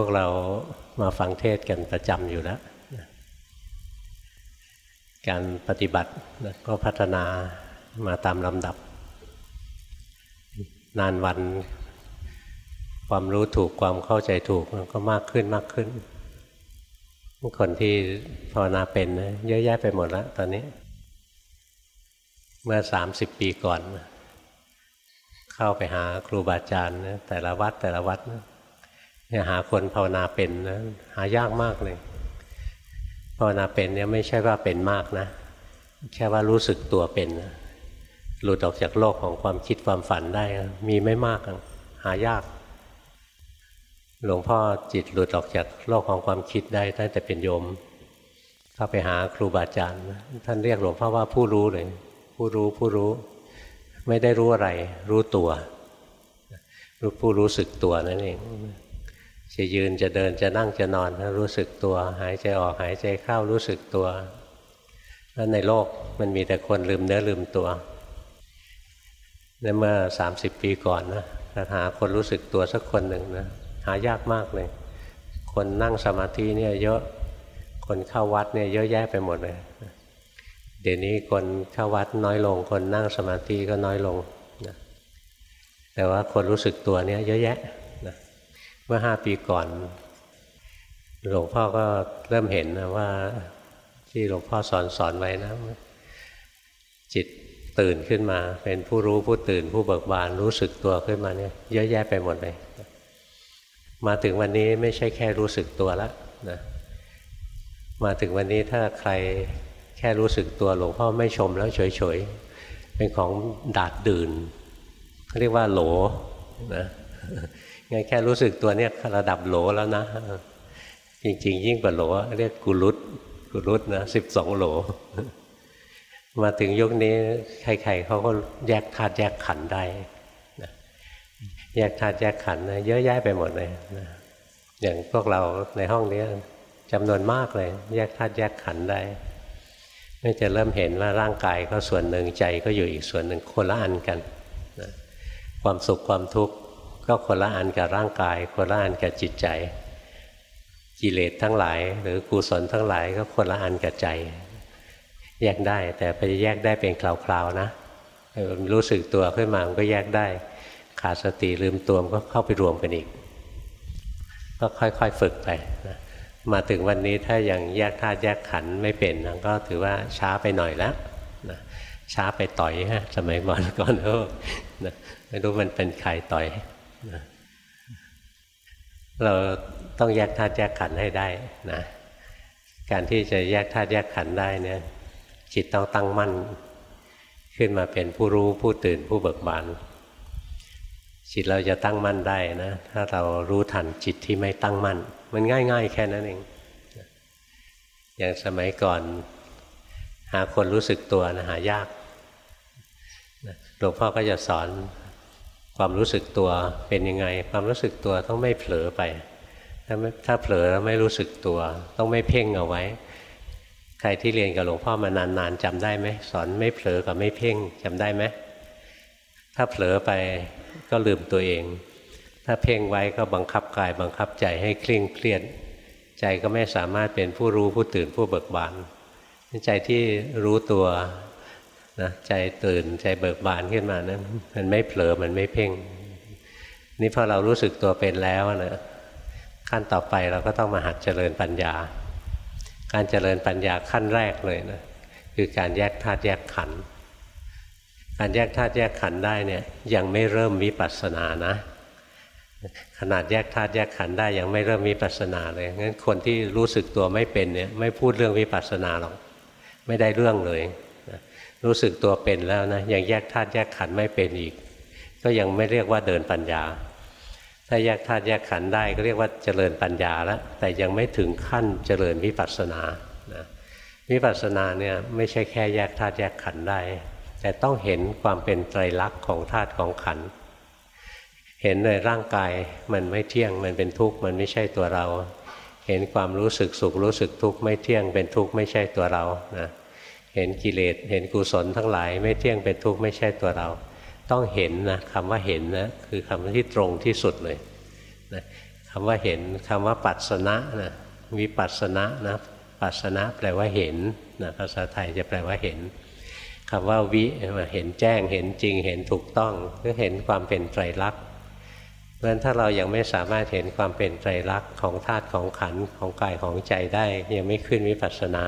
พวกเรามาฟังเทศกันประจำอยู่แล้ว การปฏิบัติก็พัฒนามาตามลำดับ นานวันความรู้ถูกความเข้าใจถูกมันก็มากขึ้นมากขึ้น คนที่ภาวนาเป็นเยอะแยะไปหมดแล้วตอนนี้ เมื่อสามสิบปีก่อน เข้าไปหาครูบาอาจารย์แต่ละวัดแต่ละวัด เนี่ยหาคนภาวนาเป็นนะหายากมากเลย ภาวนาเป็นเนี่ยไม่ใช่ว่าเป็นมากนะแค่ว่ารู้สึกตัวเป็นนะหลุดออกจากโลกของความคิดความฝันได้ มีไม่มากหายาก หลวงพ่อจิตหลุดออกจากโลกของความคิดได้ตั้งแต่เป็นโยม เข้าไปหาครูบาอาจารย์ ท่านเรียกหลวงพ่อว่าผู้รู้เลย ผู้รู้ผู้รู้ ไม่ได้รู้อะไร รู้ตัว รู้ผู้รู้สึกตัวนั่นเอง จะยืนจะเดินจะนั่งจะนอนรู้สึกตัว หายใจออกหายใจเข้ารู้สึกตัวแล้วในโลกมันมีแต่คนลืมเนื้อลืมตัวในเมื่อสามสิบปีก่อนนะจะหาคนรู้สึกตัวสักคนหนึ่งนะหายากมากเลย คนนั่งสมาธิเนี่ยเยอะคนเข้าวัดเนี่ยเยอะแยะไปหมดเลยเดี๋ยวนี้คนเข้าวัดน้อยลง คนนั่งสมาธิก็น้อยลงนะแต่ว่าคนรู้สึกตัวเนี่ยเยอะแยะ เมื่อห้าปีก่อนหลวงพ่อก็เริ่มเห็นนะว่าที่หลวงพ่อสอนสอนไว้นะ จิตตื่นขึ้นมา เป็นผู้รู้ผู้ตื่นผู้เบิกบานรู้สึกตัวขึ้นมาเนี่ยเยอะแยะไปหมดเลยมาถึงวันนี้ไม่ใช่แค่รู้สึกตัวแล้วนะมาถึงวันนี้ถ้าใครแค่รู้สึกตัวหลวงพ่อไม่ชมแล้วเฉยๆเป็นของดาดดื่นเขาเรียกว่าโหลนะ ไงแค่รู้สึกตัวเนี่ยระดับโหลแล้วนะ จริง ๆ ยิ่งกว่าโหลเรียกกุลุตกุลุตนะสิบสองโหล มาถึงยุคนี้ใครๆเขาก็แยกธาตุแยกขันได้แยกธาตุแยกขันนะเยอะแยะไปหมดเลยนะอย่างพวกเราในห้องนี้จำนวนมากเลย แยกธาตุแยกขันได้ไม่จะเริ่มเห็นว่าร่างกายก็ส่วนหนึ่งใจก็อยู่อีกส่วนหนึ่งคนละอันกันนะความสุขความทุกข์ ก็คนละอันกับร่างกายคนละอันกับจิตใจ กิเลสทั้งหลาย หรือกุศลทั้งหลายก็คนละอันกับใจ แยกได้แต่ไปแยกได้เป็นคราวๆนะรู้สึกตัวขึ้นมามันก็แยกได้ ขาดสติลืมตัวมันก็เข้าไปรวมกันอีก ก็ค่อยๆฝึกไปนะมาถึงวันนี้ถ้ายังแยกธาตุแยกขันธ์ไม่เป็นก็ถือว่าช้าไปหน่อยแล้วนะช้าไปต่อยฮะสมัยก่อนก่อนเออไม่รู้มันเป็นใครต่อย เราต้องแยกธาตุแยกขันธ์ให้ได้นะการที่จะแยกธาตุแยกขันธ์ได้เนี่ยจิตต้องตั้งมั่น ขึ้นมาเป็นผู้รู้ผู้ตื่นผู้เบิกบานจิตเราจะตั้งมั่นได้นะ ถ้าเรารู้ทันจิตที่ไม่ตั้งมั่น มันง่าย ๆ แค่นั้นเอง อย่างสมัยก่อน หาคนรู้สึกตัวนะหายากหลวงพ่อก็จะสอน ความรู้สึกตัวเป็นยังไง ความรู้สึกตัวต้องไม่เผลอไป ถ้าถ้าเผลอแล้วไม่รู้สึกตัว ต้องไม่เพ่งเอาไว้ ใครที่เรียนกับหลวงพ่อมานานๆจำได้ไหมสอนไม่เผลอกับไม่เพ่งจำได้ไหมถ้าเผลอไปก็ลืมตัวเอง ถ้าเพ่งไว้ก็บังคับกายบังคับใจให้เคร่งเครียด ใจก็ไม่สามารถเป็นผู้รู้ผู้ตื่นผู้เบิกบานใจที่รู้ตัว นะใจตื่นใจเบิกบานขึ้นมานะั้นมันไม่เผลอมันไม่เพ่ง นี่พอเรารู้สึกตัวเป็นแล้วนะขั้นต่อไปเราก็ต้องมาหัดเจริญปัญญา การเจริญปัญญาขั้นแรกเลยนะคือการแยกธาตุแยกขันธ์การแยกธาตุแยกขันธ์ได้เนี่ยยังไม่เริ่มวิปัสสนานะ ขนาดแยกธาตุแยกขันธ์ได้ยังไม่เริ่มวิปัสสนาเลยงั้นคนที่รู้สึกตัวไม่เป็นเนี่ยไม่พูดเรื่องวิปัสสนาหรอกไม่ได้เรื่องเลย รู้สึกตัวเป็นแล้วนะยังแยกธาตุแยกขันธ์ไม่เป็นอีก ก็ยังไม่เรียกว่าเดินปัญญา ถ้าแยกธาตุแยกขันธ์ได้ก็เรียกว่าเจริญปัญญาแล้วแต่ยังไม่ถึงขั้นเจริญวิปัสสนานะวิปัสสนาเนี่ยไม่ใช่แค่แยกธาตุแยกขันธ์ได้ แต่ต้องเห็นความเป็นไตรลักษณ์ของธาตุของขันธ์เห็นในร่างกายมันไม่เที่ยงมันเป็นทุกข์มันไม่ใช่ตัวเรา เห็นความรู้สึกสุขรู้สึกทุกข์ไม่เที่ยงเป็นทุกข์ไม่ใช่ตัวเรานะ เห็นกิเลสเห็นกุศลทั้งหลายไม่เที่ยงเป็นทุกข์ไม่ใช่ตัวเรา ต้องเห็นนะคำว่าเห็นนะคือคำที่ตรงที่สุดเลยนะคำว่าเห็นคำว่าปัสนะนะวิปัสสนะนะปัสนะแปลว่าเห็นนะภาษาไทยจะแปลว่าเห็นคำว่าวิเห็นแจ้งเห็นจริงเห็นถูกต้องก็เห็นความเป็นไตรลักษณ์เพราะฉะนั้นถ้าเรายังไม่สามารถเห็นความเป็นไตรลักษณ์ของธาตุของขันธ์ของกายของใจได้ ยังไม่ขึ้นวิปัสสนา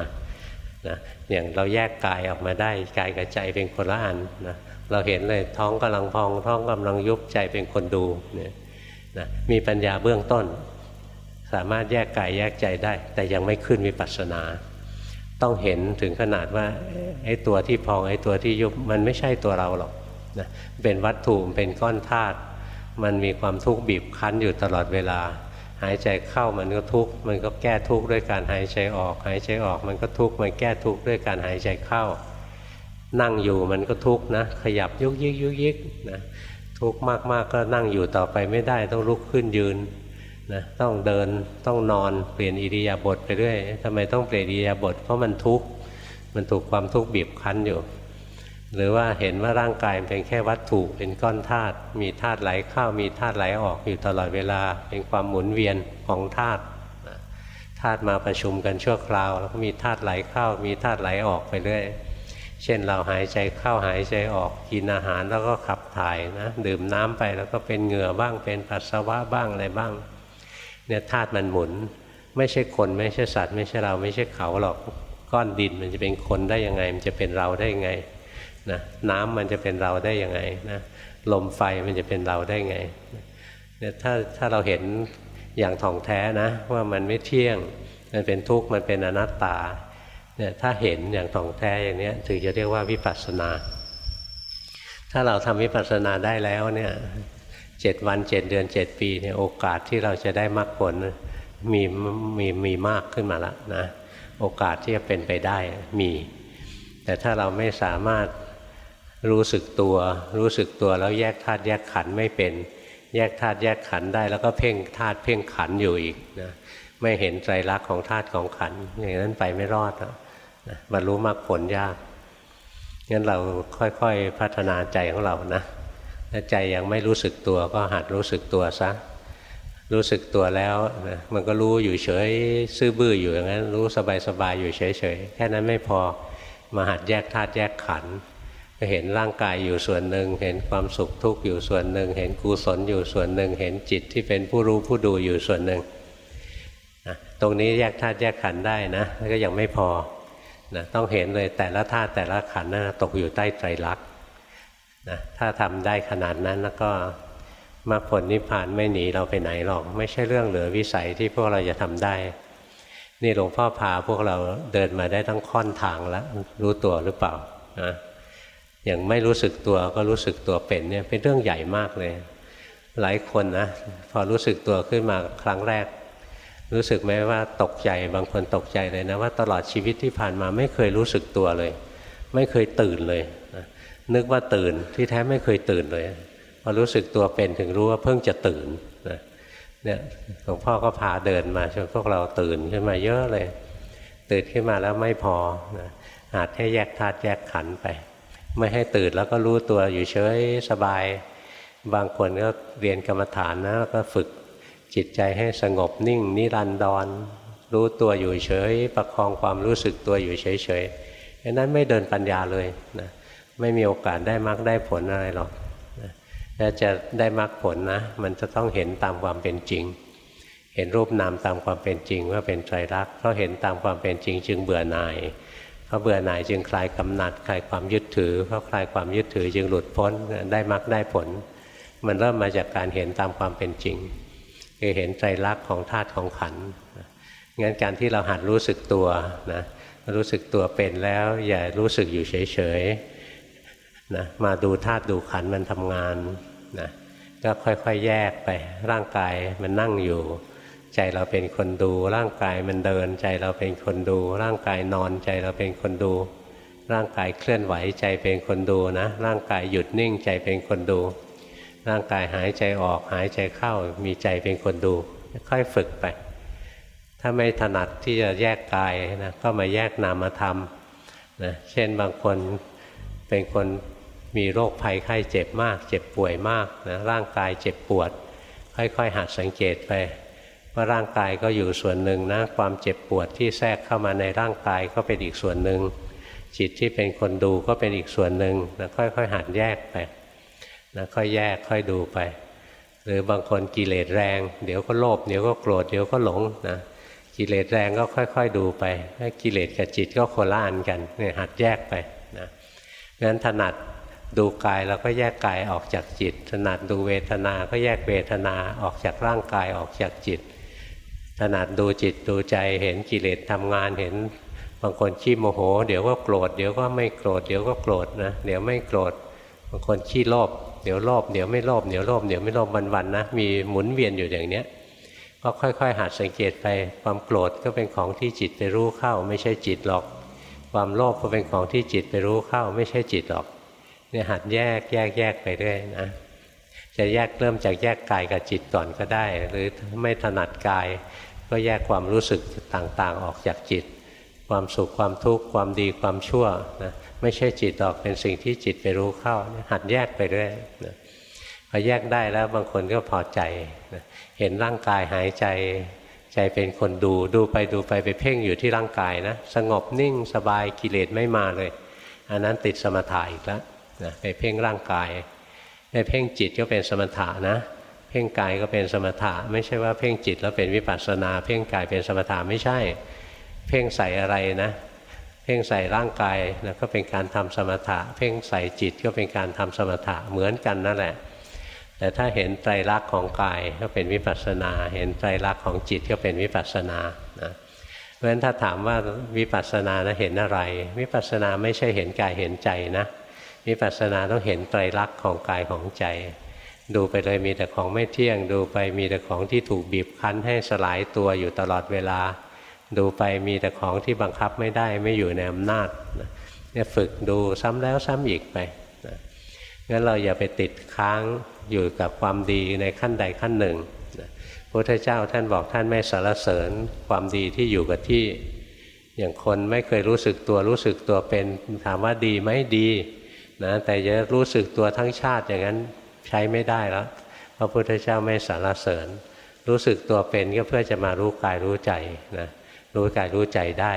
นะอย่างเราแยกกายออกมาได้กายกับใจเป็นคนละอันนะเราเห็นเลยท้องกำลังพองท้องกำลังยุบใจเป็นคนดูเนี่ยนะมีปัญญาเบื้องต้น สามารถแยกกายแยกใจได้ แต่ยังไม่ขึ้นวิปัสสนา ต้องเห็นถึงขนาดว่าไอ้ตัวที่พองไอ้ตัวที่ยุบมันไม่ใช่ตัวเราหรอกนะเป็นวัตถุเป็นก้อนธาตุมันมีความทุกข์บีบคั้นอยู่ตลอดเวลา หายใจเข้ามันก็ทุกข์มันก็แก้ทุกข์ด้วยการหายใจออก หายใจออกมันก็ทุกข์มันแก้ทุกข์ด้วยการหายใจเข้า นั่งอยู่มันก็ทุกข์นะ ขยับยุกยิกยุกยิกนะทุกข์มากๆกก็นั่งอยู่ต่อไปไม่ได้ต้องลุกขึ้นยืนนะต้องเดินต้องนอนเปลี่ยนอิริยาบถไปเรื่อยทำไมต้องเปลี่ยนอิริยาบถเพราะมันทุกข์มันถูกความทุกข์บีบคั้นอยู่ หรือว่าเห็นว่าร่างกายเป็นแค่วัตถุเป็นก้อนธาตุมีธาตุไหลเข้ามีธาตุไหลออกอยู่ตลอดเวลาเป็นความหมุนเวียนของธาตุธาตุมาประชุมกันชั่วคราว แล้วก็มีธาตุไหลเข้า มีธาตุไหลออกไปเรื่อยเช่นเราหายใจเข้าหายใจออกกินอาหารแล้วก็ขับถ่ายนะดื่มน้ำไปแล้วก็เป็นเหงื่อบ้างเป็นปัสสาวะบ้างอะไรบ้างเนี่ยธาตุมันหมุน ไม่ใช่คนไม่ใช่สัตว์ ไม่ใช่เราไม่ใช่เขาหรอกก้อนดินมันจะเป็นคนได้ยังไง มันจะเป็นเราได้ยังไง นะน้ำมันจะเป็นเราได้ยังไงนะลมไฟมันจะเป็นเราได้ไงเนี่ยถ้าถ้าเราเห็นอย่างท่องแท้นะ ว่ามันไม่เที่ยงมันเป็นทุกข์มันเป็นอนัตตาเนี่ยถ้าเห็นอย่างท่องแท้อย่างนี้ถึงจะเรียกว่าวิปัสสนา ถ้าเราทำวิปัสสนาได้แล้วเนี่ยเจ็ดวันเจ็ดเดือนเจ็ดปีเนี่ยโอกาสที่เราจะได้มรรคผลมีมีมีมากขึ้นมาแล้วนะโอกาสที่จะเป็นไปได้มี แต่ถ้าเราไม่สามารถ รู้สึกตัว รู้สึกตัวแล้วแยกธาตุแยกขันไม่เป็น แยกธาตุแยกขันได้ แล้วก็เพ่งธาตุเพ่งขันอยู่อีกนะไม่เห็นไตรลักษณ์ของธาตุของขันอย่างนั้นไปไม่รอดนะบรรลุมรรคผลยากงั้นเราค่อยๆพัฒนาใจของเรานะถ้าใจยังไม่รู้สึกตัวก็หัดรู้สึกตัวซะรู้สึกตัวแล้วนะมันก็รู้อยู่เฉยซื่อบื้ออยู่อย่างนั้น รู้สบายๆอยู่เฉยๆแค่นั้นไม่พอมาหัดแยกธาตุแยกขันธ์ เห็นร่างกายอยู่ส่วนหนึ่ง เห็นความสุขทุกข์อยู่ส่วนหนึ่ง เห็นกุศลอยู่ส่วนหนึ่ง เห็นจิตที่เป็นผู้รู้ผู้ดูอยู่ส่วนหนึ่งตรงนี้แยกธาตุแยกขันธ์ได้นะก็ยังไม่พอนะต้องเห็นเลยแต่ละธาตุแต่ละขันธ์นะตกอยู่ใต้ไตรลักษณ์นะถ้าทำได้ขนาดนั้นแล้วก็มรรคผลนิพพานไม่หนีเราไปไหนหรอก ไม่ใช่เรื่องเหลือวิสัยที่พวกเราจะทำได้ นี่หลวงพ่อพาพวกเราเดินมาได้ทั้งค่อนทางแล้วรู้ตัวหรือเปล่านะ อย่างไม่รู้สึกตัวก็รู้สึกตัวเป็นเนี่ยเป็นเรื่องใหญ่มากเลย หลายคนนะพอรู้สึกตัวขึ้นมาครั้งแรก รู้สึกไหมว่าตกใจบางคนตกใจเลยนะว่าตลอดชีวิตที่ผ่านมาไม่เคยรู้สึกตัวเลย ไม่เคยตื่นเลยนะนึกว่าตื่นที่แท้ไม่เคยตื่นเลยพอรู้สึกตัวเป็นถึงรู้ว่าเพิ่งจะตื่นนะเนี่ยหลวงพ่อก็พาเดินมาจนพวกเราตื่นขึ้นมาเยอะเลย ตื่นขึ้นมาแล้วไม่พอนะอาจให้แยกธาตุแยกขันไป ไม่ให้ตื่นแล้วก็รู้ตัวอยู่เฉยสบาย บางคนก็เรียนกรรมฐานนะแล้วก็ฝึกจิตใจให้สงบนิ่ง นิรันดรรู้ตัวอยู่เฉย ประคองความรู้สึกตัวอยู่เฉยเฉยนั้นไม่เดินปัญญาเลยนะไม่มีโอกาสได้มรรคได้ผลอะไรหรอกถ้าจะได้มรรคผลนะ มันจะต้องเห็นตามความเป็นจริง เห็นรูปนามตามความเป็นจริงว่าเป็นไตรลักษณ์เพราะเห็นตามความเป็นจริงจึงเบื่อหน่าย พราะเบื่อหน่ายจึงคลายกำหนัดคลายความยึดถือเพราะคลายความยึดถือจึงหลุดพ้นได้มรรคได้ผล มันเริ่มมาจากการเห็นตามความเป็นจริงคือเห็นไตรลักของธาตุของขันงั้นการที่เราหัดรู้สึกตัวนะรู้สึกตัวเป็นแล้ว อย่ารู้สึกอยู่เฉยๆนะมาดูธาตุดูขันมันทำงานนะก็ค่อยๆแยกไปร่างกายมันนั่งอยู่ ใจเราเป็นคนดู ร่างกายมันเดิน ใจเราเป็นคนดู ร่างกายนอนใจเราเป็นคนดู ร่างกายเคลื่อนไหวใจเป็นคนดูนะ ร่างกายหยุดนิ่งใจเป็นคนดู ร่างกายหายใจออกหายใจเข้ามีใจเป็นคนดู ค่อยฝึกไป ถ้าไม่ถนัดที่จะแยกกายนะก็มาแยกนามธรรมนะเช่นบางคนเป็นคนมีโรคภัยไข้เจ็บมาก เจ็บป่วยมากนะร่างกายเจ็บปวด ค่อยๆ หัดสังเกตไป ว่าร่างกายก็อยู่ส่วนหนึ่งนะความเจ็บปวดที่แทรกเข้ามาในร่างกายก็เป็นอีกส่วนหนึ่งจิตที่เป็นคนดูก็เป็นอีกส่วนหนึ่งนะค่อยๆหัดแยกไปนะค่อยแยกค่อยดูไป หรือบางคนกิเลสแรง เดี๋ยวก็โลภเดี๋ยวก็โกรธเดี๋ยวก็หลงนะกิเลสแรงก็ค่อย ๆ ดูไปกิเลสกับจิตก็คละอันกันเนี่ยหัดแยกไปนะงั้นถนัดดูกายแล้วก็แยกกายออกจากจิต ถนัดดูเวทนา ก็แยกเวทนาออกจากร่างกายออกจากจิต ถนัดดูจิตดูใจเห็นกิเลสทำงานเห็นบางคนขี้โมโห เดี๋ยวก็โกรธเดี๋ยวก็ไม่โกรธเดี๋ยวก็โกรธนะเดี๋ยวไม่โกรธบางคนขี้โลภเดี๋ยวโลภเดี๋ยวไม่โลภเดี๋ยวโลภเดี๋ยวไม่โลภวันๆนะมีหมุนเวียนอยู่อย่างเนี้ยก็ค่อยๆ หัดสังเกตไปความโกรธก็เป็นของที่จิตไปรู้เข้า ไม่ใช่จิตหรอก ความโลภก็เป็นของที่จิตไปรู้เข้า ไม่ใช่จิตหรอกเนี่ยหัดแยกแยกแยกไปเรื่อยนะจะแยกเริ่มจากแยกกายกับจิตก่อนก็ได้ หรือไม่ถนัดกาย ก็แยกความรู้สึกต่างๆออกจากจิต ความสุขความทุกข์ความดีความชั่วนะไม่ใช่จิตหรอกเป็นสิ่งที่จิตไปรู้เข้า หัดแยกไปเรื่อยนะพอแยกได้แล้วบางคนก็พอใจนะเห็นร่างกายหายใจใจเป็นคนดูดูไปดูไปไปเพ่งอยู่ที่ร่างกายนะสงบนิ่งสบายกิเลสไม่มาเลย อันนั้นติดสมถะอีกแล้วนะไปเพ่งร่างกายไปเพ่งจิตก็เป็นสมถะนะ เพ่งกายก็เป็นสมถะ ไม่ใช่ว่าเพ่งจิตแล้วเป็นวิปัสสนา เพ่งกายเป็นสมถะไม่ใช่ เพ่งใส่อะไรนะเพ่งใส่ร่างกายนะก็เป็นการทำสมถะ เพ่งใส่จิตก็เป็นการทำสมถะเหมือนกันนั่นแหละ แต่ถ้าเห็นไตรลักษณ์ของกายก็เป็นวิปัสสนา เห็นไตรลักษณ์ของจิตก็เป็นวิปัสสนานะเพราะฉะนั้นถ้าถามว่าวิปัสสนานะเห็นอะไร วิปัสสนาไม่ใช่เห็นกายเห็นใจนะวิปัสสนาต้องเห็นไตรลักษณ์ของกายของใจ ดูไปเลยมีแต่ของไม่เที่ยง ดูไปมีแต่ของที่ถูกบีบคั้นให้สลายตัวอยู่ตลอดเวลา ดูไปมีแต่ของที่บังคับไม่ได้ไม่อยู่ในอำนาจเนี่ยฝึกดูซ้ำแล้วซ้ำอีกไปงั้นเราอย่าไปติดค้างอยู่กับความดีในขั้นใดขั้นหนึ่งพระพุทธเจ้าท่านบอกท่านไม่สารเสริญความดีที่อยู่กับที่อย่างคนไม่เคยรู้สึกตัวรู้สึกตัวเป็นถามว่าดีไหมดีนะแต่จะรู้สึกตัวทั้งชาติอย่างนั้น ใช้ไม่ได้แล้วพระพุทธเจ้าไม่สารเสริญ รู้สึกตัวเป็นก็เพื่อจะมารู้กายรู้ใจนะรู้กายรู้ใจได้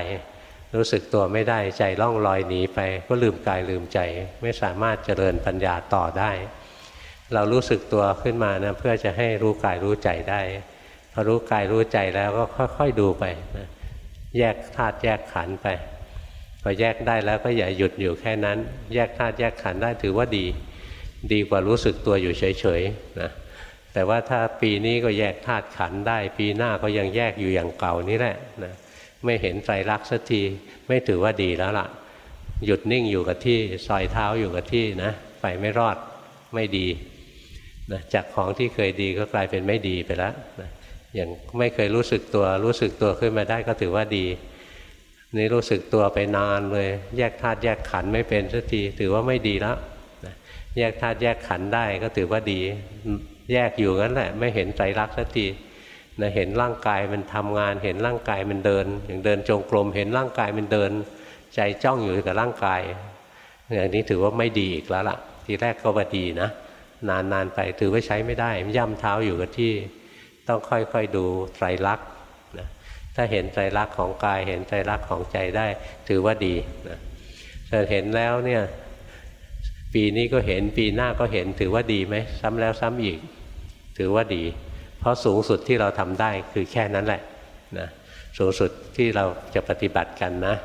รู้สึกตัวไม่ได้ใจล่องลอยหนีไป ก็ลืมกายลืมใจ ไม่สามารถเจริญปัญญาต่อได้ เรารู้สึกตัวขึ้นมานะเพื่อจะให้รู้กายรู้ใจได้พอรู้กายรู้ใจแล้วก็ค่อย ๆดูไปนะแยกธาตุแยกขันธ์ไปพอแยกได้แล้วก็อย่าหยุดอยู่แค่นั้น แยกธาตุแยกขันธ์ได้ถือว่าดี ดีกว่ารู้สึกตัวอยู่เฉยๆนะแต่ว่าถ้าปีนี้ก็แยกธาตุขันได้ ปีหน้าก็ยังแยกอยู่อย่างเก่านี่แหละนะไม่เห็นไตรลักษณ์สักทีไม่ถือว่าดีแล้วล่ะ หยุดนิ่งอยู่กับที่ซอยเท้าอยู่กับที่นะไปไม่รอดไม่ดีนะจากของที่เคยดีก็กลายเป็นไม่ดีไปแล้วนะอย่างไม่เคยรู้สึกตัวรู้สึกตัวขึ้นมาได้ก็ถือว่าดีนี่รู้สึกตัวไปนานเลย แยกธาตุแยกขันไม่เป็นสักทีถือว่าไม่ดีแล้ว แยกธาตุแยกขันได้ก็ถือว่าดี แยกอยู่งั้นแหละ ไม่เห็นใจรักสักทีนะเห็นร่างกายมันทำงาน เห็นร่างกายมันเดิน อย่างเดินจงกรม เห็นร่างกายมันเดิน ใจจ้องอยู่กับร่างกาย อย่างนี้ถือว่าไม่ดีอีกแล้วล่ะ ทีแรกก็ว่าดีนะ นานๆไปถือว่าใช้ไม่ได้ย่ำเท้าอยู่กับที่ต้องค่อยๆดูไตรลักษณ์ถ้าเห็นใจรักของกาย เห็นใจรักของใจได้ ถือว่าดีนะแต่เห็นแล้วเนี่ย ปีนี้ก็เห็นปีหน้าก็เห็นถือว่าดีไหมซ้ำแล้วซ้ำอีก ถือว่าดี เพราะสูงสุดที่เราทำได้คือแค่นั้นแหละนะสูงสุดที่เราจะปฏิบัติกันนะ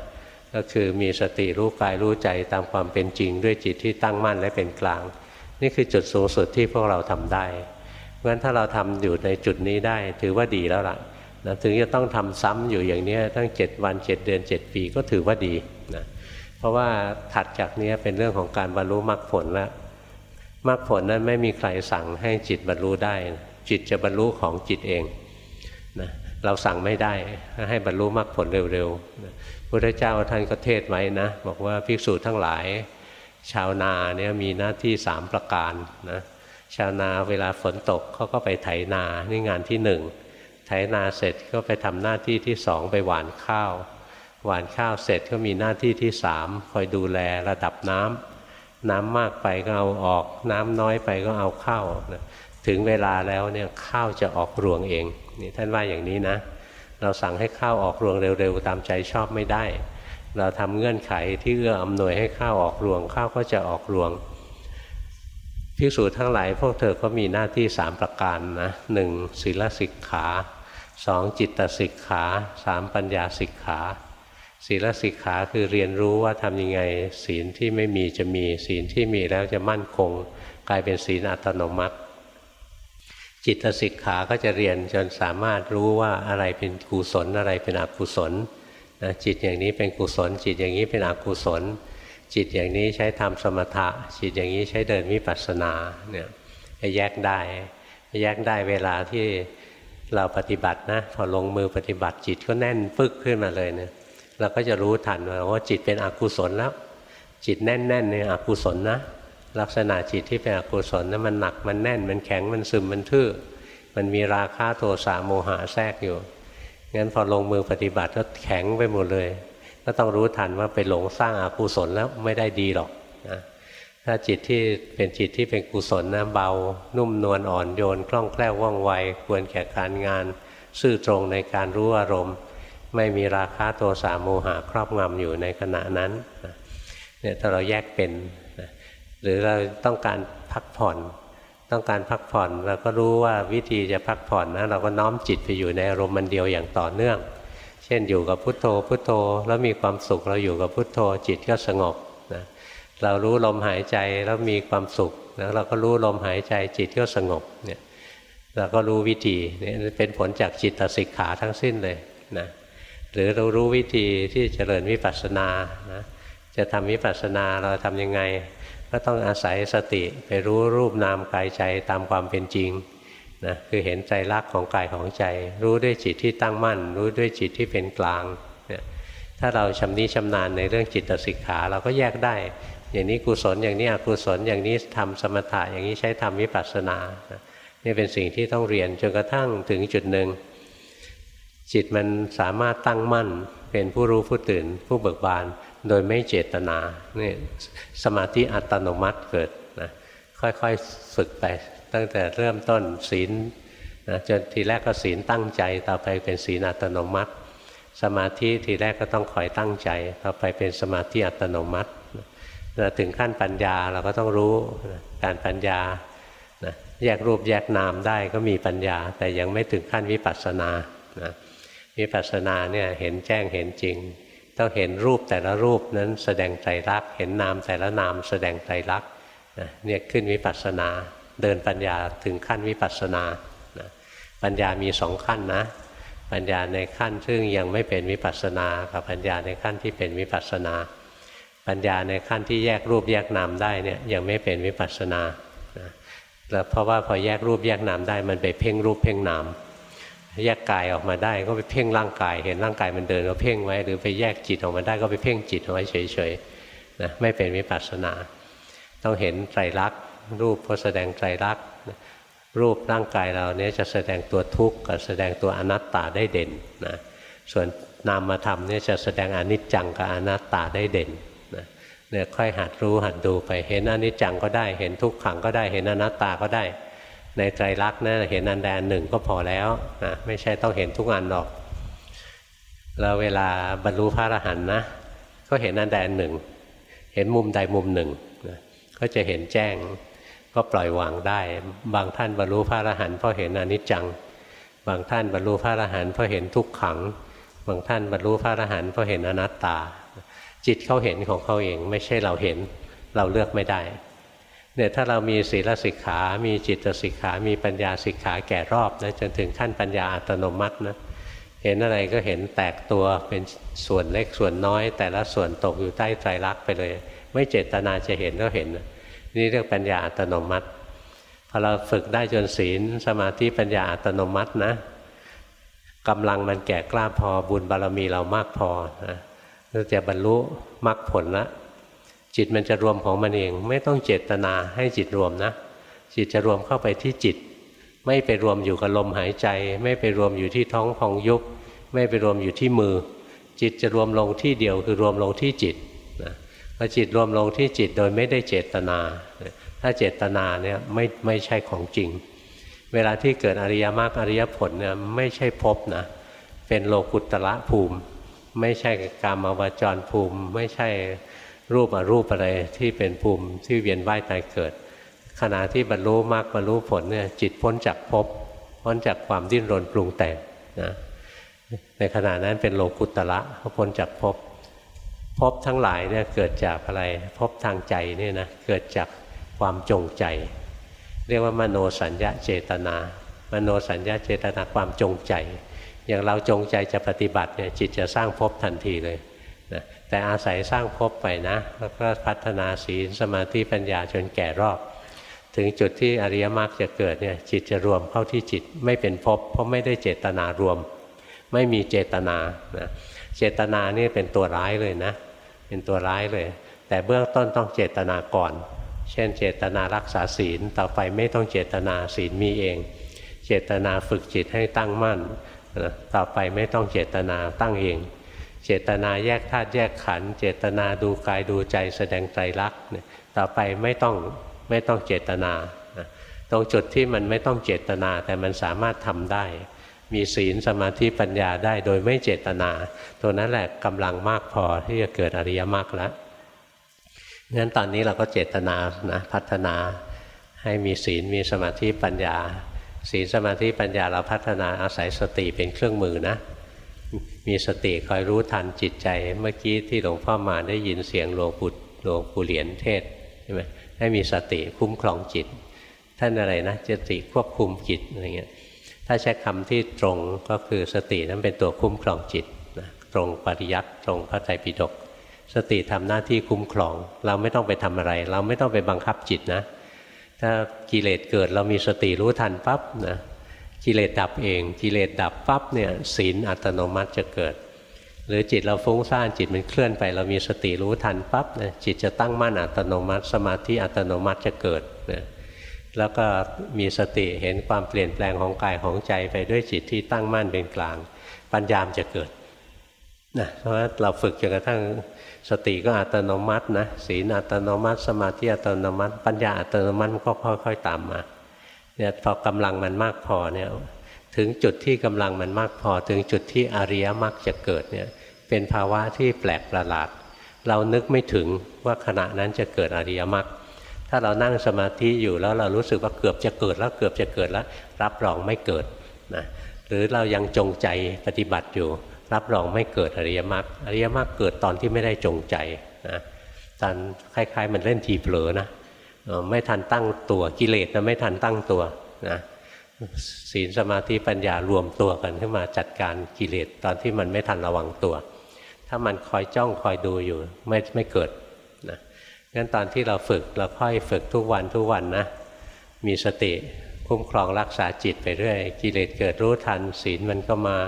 ก็คือมีสติรู้กายรู้ใจตามความเป็นจริงด้วยจิตที่ตั้งมั่นและเป็นกลาง นี่คือจุดสูงสุดที่พวกเราทำได้เพราะฉะนั้นถ้าเราทำอยู่ในจุดนี้ได้ ถือว่าดีแล้วล่ะนะถึงจะต้องทำซ้ำอยู่อย่างนี้ตั้ง 7 วัน 7 เดือน 7 ปีก็ถือว่าดีนะ เพราะว่าถัดจากนี้เป็นเรื่องของการบรรลุมรรคผลแล้วมรรคผลนั้นไม่มีใครสั่งให้จิตบรรลุได้ จิตจะบรรลุของจิตเองนะเราสั่งไม่ได้ให้บรรลุมรรคผลเร็วๆนะพระเจ้าท่านก็เทศไว้นะ บอกว่าภิกษุทั้งหลาย ชาวนาเนี่ยมีหน้าที่สามประการนะชาวนาเวลาฝนตกเขาก็ไปไถนานี่งานที่หนึ่งไถนาเสร็จก็ไปทำหน้าที่ที่สองไปหว่านข้าว หวานข้าวเสร็จก็มีหน้าที่ที่สามคอยดูแลระดับน้ำน้ำมากไปก็เอาออก น้ำน้อยไปก็เอาเข้านะถึงเวลาแล้วเนี่ยข้าวจะออกรวงเองนี่ท่านว่าอย่างนี้นะ เราสั่งให้ข้าวออกรวงเร็วๆตามใจชอบไม่ได้ เราทำเงื่อนไขที่เอื้ออำนวยให้ข้าวออกรวง ข้าวก็จะออกรวงภิกษุทั้งหลายพวกเธอก็มีหน้าที่สามประการนะหนึ่งศีลสิกขาสองจิตสิกขาสามปัญญาสิกขา ศีลสิกขาคือเรียนรู้ว่าทำยังไง ศีลที่ไม่มีจะมีศีลที่มีแล้วจะมั่นคง กลายเป็นศีลอัตโนมัติ จิตสิกขาก็จะเรียนจนสามารถรู้ว่าอะไรเป็นกุศลอะไรเป็นอกุศลนะจิตอย่างนี้เป็นกุศล จิตอย่างนี้เป็นอกุศล จิตอย่างนี้ใช้ทำสมถะ จิตอย่างนี้ใช้เดินวิปัสสนาเนี่ยแยกได้แยกได้เวลาที่เราปฏิบัตินะพอลงมือปฏิบัติจิตก็แน่นปึกขึ้นมาเลยเนี่ย เราก็จะรู้ทันว่าจิตเป็นอกุศลแล้ว จิตแน่นๆเนี่ยอกุศลนะลักษณะจิตที่เป็นอกุศลนั้นมันหนักมันแน่นมันแข็งมันซึมมันทื่อ มันมีราคะโทสะโมหะแทรกอยู่งั้นพอลงมือปฏิบัติก็แข็งไปหมดเลย ก็ต้องรู้ทันว่าไปหลงสร้างอกุศลแล้วไม่ได้ดีหรอกนะถ้าจิตที่เป็นจิตที่เป็นกุศลนะเบา นุ่มนวลอ่อนโยนคล่องแคล่วว่องไวควรแก่การงาน ซื่อตรงในการรู้อารมณ์ ไม่มีราคะโทสะโมหะครอบงำอยู่ในขณะนั้นเนี่ยถ้าเราแยกเป็นนะหรือเราต้องการพักผ่อน ต้องการพักผ่อนเราก็รู้ว่าวิธีจะพักผ่อนนะเราก็น้อมจิตไปอยู่ในอารมณ์มันเดียวอย่างต่อเนื่อง เช่นอยู่กับพุทโธพุทโธแล้วมีความสุขเราอยู่กับพุทโธจิตก็สงบนะเรารู้ลมหายใจแล้วมีความสุขแล้วเราก็รู้ลมหายใจจิตก็สงบเนี่ยเราก็รู้วิธีเนี่ยเป็นผลจากจิตสิกขาทั้งสิ้นเลยนะ หรือเรารู้วิธีที่จเจริญวิปัสสนานะจะทำวิปัสสนาเราทำยังไง ก็ต้องอาศัยสติไปรู้รูปนามกายใจตามความเป็นจริงนะคือเห็นใจรักของกายของใจ รู้ด้วยจิตที่ตั้งมั่น รู้ด้วยจิตที่เป็นกลางเนี่ยถ้าเราชำนิชำนาญในเรื่องจิตสิกขาเราก็แยกได้ อย่างนี้กุศลอย่างนี้อกุศลอย่างนี้ทำสมถะอย่างนี้ใช้ทำวิปัสสนานี่เป็นสิ่งที่ต้องเรียนจนกระทั่งถึงจุดหนึ่ง จิตมันสามารถตั้งมั่นเป็นผู้รู้ผู้ตื่น ผู้เบิกบาน โดยไม่เจตนาเนี่ยสมาธิอัตโนมัติเกิดนะค่อยๆฝึกไปตั้งแต่เริ่มต้นศีลนะจนทีแรกก็ศีลตั้งใจ ต่อไปเป็นศีลอัตโนมัติ สมาธิทีแรกก็ต้องคอยตั้งใจ ต่อไปเป็นสมาธิอัตโนมัตินะถึงขั้นปัญญาเราก็ต้องรู้การปัญญานะแยกรูปแยกนามได้ก็มีปัญญา แต่ยังไม่ถึงขั้นวิปัสสนานะ วิปัสสนาเนี่ยเห็นแจ้งเห็นจริง ต้องเห็นรูปแต่ละรูปนั้นแสดงใจรักเห็นนามแต่ละนามแสดงใจรักเนี่ยขึ้นวิปัสสนาเดินปัญญาถึงขั้นวิปัสสนาปัญญามีสองขั้นนะ ปัญญาในขั้นซึ่งยังไม่เป็นวิปัสสนากับปัญญาในขั้นที่เป็นวิปัสสนา ปัญญาในขั้นที่แยกรูปแยกนามได้เนี่ยยังไม่เป็นวิปัสสนาแล้วเพราะว่าพอแยกรูปแยกนามได้มันไปเพ่งรูปเพ่งนาม แยกกายออกมาได้ก็ไปเพ่งร่างกาย เห็นร่างกายมันเดินก็เพ่งไว้ หรือไปแยกจิตออกมาได้ก็ไปเพ่งจิตเอาไว้เฉยๆนะไม่เป็นวิปัสสนา ต้องเห็นไตรลักษณ์รูปพอแสดงใจรักรูปร่างกายเราเนี้ยจะแสดงตัวทุกข์กับแสดงตัวอนัตตาได้เด่นนะส่วนนามธรรมเนี่ยจะแสดงอนิจจังกับอนัตตาได้เด่นนะเนี่ยค่อยหัดรู้หัดดูไปเห็นอนิจจังก็ได้ เห็นทุกขังก็ได้เห็นอนัตตาก็ได้ ในใจรักนะเห็นอันใดอันหนึ่งก็พอแล้วนะไม่ใช่ต้องเห็นทุกอันหรอก แล้วเวลาบรรลุพระอรหันต์นะ ก็เห็นอันใดอันหนึ่ง เห็นมุมใดมุมหนึ่งนะก็จะเห็นแจ้งก็ปล่อยวางได้ บางท่านบรรลุพระอรหันต์เพราะเห็นอนิจจัง บางท่านบรรลุพระอรหันต์เพราะเห็นทุกขัง บางท่านบรรลุพระอรหันต์เพราะเห็นอนัตตา จิตเขาเห็นของเขาเองไม่ใช่เราเห็นเราเลือกไม่ได้ เนี่ยถ้าเรามีศีลสิกขา มีจิตสิกขา มีปัญญาสิกขาแก่รอบนะจนถึงขั้นปัญญาอัตโนมัตินะเห็นอะไรก็เห็นแตกตัวเป็นส่วนเล็กส่วนน้อย แต่ละส่วนตกอยู่ใต้ไตรลักษณ์ไปเลย ไม่เจตนาจะเห็นก็เห็น นี่เรียกปัญญาอัตโนมัติพอเราฝึกได้จนศีลสมาธิปัญญาอัตโนมัตินะกำลังมันแก่กล้าพอบุญบารมีเรามากพอนะจะบรรลุมรรคผลละ จิตมันจะรวมของมันเอง ไม่ต้องเจตนาให้จิตรวมนะ จิตจะรวมเข้าไปที่จิต ไม่ไปรวมอยู่กับลมหายใจ ไม่ไปรวมอยู่ที่ท้องพองยุบไม่ไปรวมอยู่ที่มือ จิตจะรวมลงที่เดียวคือรวมลงที่จิตพอจิตรวมลงที่จิตโดยไม่ได้เจตนา ถ้าเจตนาเนี่ยไม่ไม่ใช่ของจริง เวลาที่เกิดอริยมรรคอริยผลเนี่ยไม่ใช่ภพนะเป็นโลกุตระภูมิ ไม่ใช่กามวจรภูมิ ไม่ใช่ รูปอรูปอะไรที่เป็นภูมิที่เวียนว่ายตายเกิด ขณะที่บรรลุมรรคบรรลุผลเนี่ยจิตพ้นจากภพพ้นจากความดิ้นรนปรุงแต่งนะในขณะนั้นเป็นโลกุตระเขาพ้นจากภพภพทั้งหลายเนี่ยเกิดจากอะไรภพทางใจเนี่ยนะเกิดจากความจงใจ เรียกว่ามโนสัญญาเจตนา มโนสัญญาเจตนาความจงใจ อย่างเราจงใจจะปฏิบัติเนี่ยจิตจะสร้างภพทันทีเลยนะ แต่อาศัยสร้างภพไปนะ แล้วก็พัฒนาศีลสมาธิปัญญาจนแก่รอบ ถึงจุดที่อริยมรรคจะเกิดเนี่ยจิตจะรวมเข้าที่จิตไม่เป็นภพเพราะไม่ได้เจตนารวม ไม่มีเจตนานะเจตนานี่เป็นตัวร้ายเลยนะ เป็นตัวร้ายเลย แต่เบื้องต้นต้องเจตนาก่อน เช่น เจตนารักษาศีลต่อไปไม่ต้องเจตนาศีลมีเอง เจตนาฝึกจิตให้ตั้งมั่นต่อไปไม่ต้องเจตนาตั้งเอง เจตนาแยกธาตุแยกขันธ์เจตนาดูกายดูใจแสดงใจรักเนี่ยต่อไปไม่ต้องไม่ต้องเจตนาตรงจุดที่มันไม่ต้องเจตนาแต่มันสามารถทำได้ มีศีลสมาธิปัญญาได้โดยไม่เจตนา ตัวนั้นแหละกำลังมากพอที่จะเกิดอริยมรรคแล้วงั้นตอนนี้เราก็เจตนานะพัฒนาให้มีศีลมีสมาธิปัญญา ศีลสมาธิปัญญาเราพัฒนาอาศัยสติเป็นเครื่องมือนะ มีสติคอยรู้ทันจิตใจ เมื่อกี้ที่หลวงพ่อมาได้ยินเสียงหลวงปู่หลวงปู่เหรียญเทศใช่ไหมให้มีสติคุ้มครองจิต ท่านอะไรนะสติควบคุมจิตอะไรเงี้ยถ้าใช้คำที่ตรงก็คือสตินั้นเป็นตัวคุ้มครองจิตนะตรงปริยัติตรงพระไตรปิฎกสติทำหน้าที่คุ้มครอง เราไม่ต้องไปทำอะไร เราไม่ต้องไปบังคับจิตนะ ถ้ากิเลสเกิดเรามีสติรู้ทันปั๊บนะ กิเลสดับเอง กิเลสดับปั๊บเนี่ยศีลอัตโนมัติจะเกิด หรือจิตเราฟุ้งซ่านจิตมันเคลื่อนไป เรามีสติรู้ทันปั๊บเนี่ยจิตจะตั้งมั่นอัตโนมัติ สมาธิอัตโนมัติจะเกิดนะแล้วก็มีสติเห็นความเปลี่ยนแปลงของกายของใจไปด้วยจิตที่ตั้งมั่นเป็นกลาง ปัญญามจะเกิดนะเพราะว่าเราฝึกจนกระทั่งสติก็อัตโนมัตินะศีลอัตโนมัติ สมาธิอัตโนมัติ ปัญญาอัตโนมัติก็ค่อย ๆ ตามมา เนี่ยพอกำลังมันมากพอเนี่ยถึงจุดที่กำลังมันมากพอ ถึงจุดที่อริยมรรคจะเกิดเนี่ยเป็นภาวะที่แปลกประหลาด เรานึกไม่ถึงว่าขณะนั้นจะเกิดอริยมรรคถ้าเรานั่งสมาธิอยู่แล้วเรารู้สึกว่าเกือบจะเกิดแล้วเกือบจะเกิดแล้ว รับรองไม่เกิดนะหรือเรายังจงใจปฏิบัติอยู่ รับรองไม่เกิดอริยมรรคอริยมรรคเกิดตอนที่ไม่ได้จงใจนะตอนคล้ายๆ มันเล่นทีเผลอนะ ไม่ทันตั้งตัวกิเลสนะไม่ทันตั้งตัวนะศีลสมาธิปัญญารวมตัวกันขึ้นมาจัดการกิเลสตอนที่มันไม่ทันระวังตัว ถ้ามันคอยจ้องคอยดูอยู่ไม่ไม่เกิดนะงั้นตอนที่เราฝึกเราค่อยฝึกทุกวันทุกวันนะ มีสติคุ้มครองรักษาจิตไปเรื่อยกิเลสเกิดรู้ทันศีลมันก็มา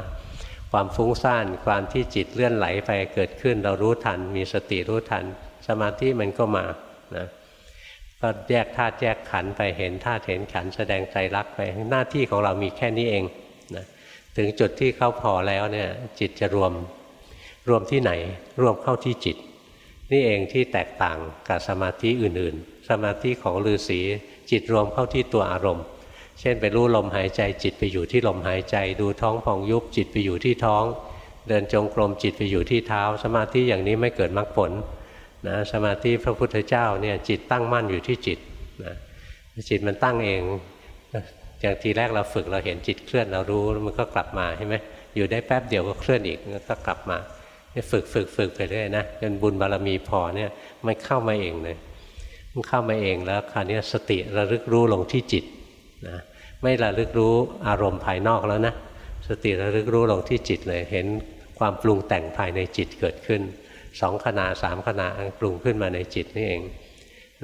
ความฟุ้งซ่านความที่จิตเลื่อนไหลไปเกิดขึ้น เรารู้ทัน มีสติรู้ทัน สมาธิมันก็มานะ ก็แยกธาตุแยกขันไปเห็นธาตุเห็นขันแสดงใจรักไปหน้าที่ของเรามีแค่นี้เองนะถึงจุดที่เขาพอแล้วเนี่ยจิตจะรวมรวมที่ไหน รวมเข้าที่จิต นี่เองที่แตกต่างกับสมาธิอื่น ๆ สมาธิของฤาษีจิตรวมเข้าที่ตัวอารมณ์ เช่นไปรู้ลมหายใจจิตไปอยู่ที่ลมหายใจ ดูท้องพองยุบจิตไปอยู่ที่ท้อง เดินจงกรมจิตไปอยู่ที่เท้า สมาธิอย่างนี้ไม่เกิดมรรคผล นะสมาธิพระพุทธเจ้าเนี่ยจิตตั้งมั่นอยู่ที่จิตนะจิตมันตั้งเองอย่างทีแรกเราฝึกเราเห็นจิตเคลื่อนเรารู้มันก็กลับมาใช่ไหมอยู่ได้แป๊บเดียวก็เคลื่อนอีกก็กลับมาฝึกฝึกฝึกไปเรื่อยนะจนบุญบารมีพอเนี่ยมันเข้ามาเองเลยมันเข้ามาเองแล้วคราวนี้สติระลึกรู้ลงที่จิตนะไม่ระลึกรู้อารมณ์ภายนอกแล้วนะสติระลึกรู้ลงที่จิตเลย เห็นความปรุงแต่งภายในจิตเกิดขึ้น สองขณะสามขณะปรุงขึ้นมาในจิตนี่เอง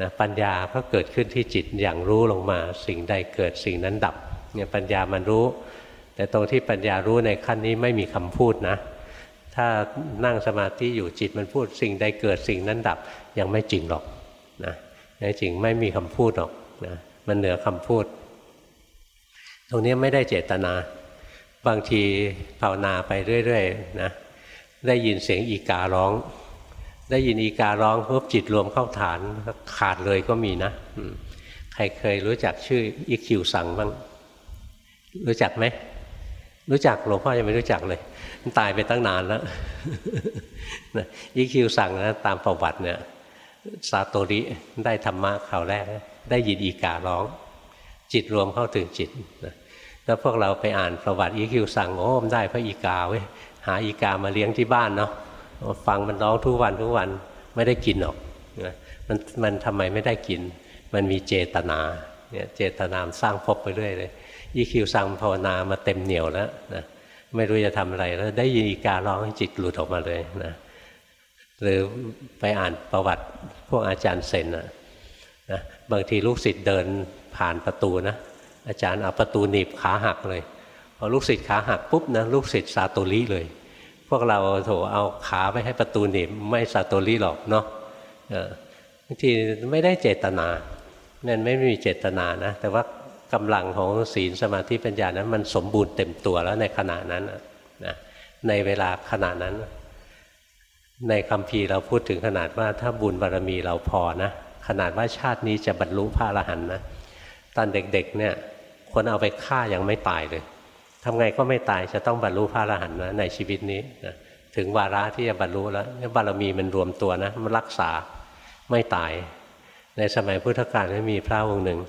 นะปัญญาก็เกิดขึ้นที่จิตอย่างรู้ลงมา สิ่งใดเกิดสิ่งนั้นดับเนี่ยปัญญามันรู้ แต่ตรงที่ปัญญารู้ในขั้นนี้ไม่มีคำพูดนะ ถ้านั่งสมาธิอยู่จิตมันพูด สิ่งใดเกิดสิ่งนั้นดับยังไม่จริงหรอกนะในจริงไม่มีคำพูดหรอกนะมันเหนือคำพูด ตรงนี้ไม่ได้เจตนา บางทีภาวนาไปเรื่อยๆนะ ได้ยินเสียงอีการ้อง ได้ยินอีการ้องปุ๊บจิตรวมเข้าฐานขาดเลยก็มีนะใครเคยรู้จักชื่ออีคิวสังบ้าง รู้จักไหม รู้จักหลวงพ่อยังไม่รู้จักเลย ตายไปตั้งนานแล้วยี่คิวสังนะตามประวัติเนี่ยซาโตริได้ธรรมะข่าวแรก ได้ยินอีการ้อง จิตรวมเข้าถึงจิตแล้วพวกเราไปอ่านประวัติอีคิวสังโอ้มได้พระอีกาเว้ย หาอีกามาเลี้ยงที่บ้านเนาะฟังมันร้องทุกวันทุกวันไม่ได้กินหรอกมันมันทำไมไม่ได้กิน มันมีเจตนาเนี่ยเจตนามสร้างภพไปเรื่อยเลยอีคิวสั่งภาวนามาเต็มเหนียวแล้วนะไม่รู้จะทำอะไรแล้วได้ยินอีการ้องจิตหลุดออกมาเลยนะหรือไปอ่านประวัติพวกอาจารย์เซนนะนะบางทีลูกศิษย์เดินผ่านประตูนะอาจารย์เอาประตูหนีบขาหักเลย พอลูกศิษย์ขาหักปุ๊บนะลูกศิษย์ซาโตริเลย พวกเราโถเอาขาไปให้ประตูหนีบไม่ซาโตริหรอกเนาะบางทีไม่ได้เจตนานั่นไม่มีเจตนานะ แต่ว่ากำลังของศีลสมาธิปัญญานั้นมันสมบูรณ์เต็มตัวแล้วในขณะนั้นนะในเวลาขณะนั้น ในคำพีเราพูดถึงขนาดว่าถ้าบุญบารรมีเราพอนะขนาดว่าชาตินี้จะบรรลุพระอรหันต์นะตอนเด็กๆเนี่ยคนเอาไปฆ่ายังไม่ตายเลย ทำไงก็ไม่ตายจะต้องบรรลุพระอรหันต์นะในชีวิตนี้นะถึงวาระที่จะบรรลุแล้วบารมีมันรวมตัวนะมันรักษาไม่ตาย ในสมัยพุทธกาลมีพระองค์หนึ่ง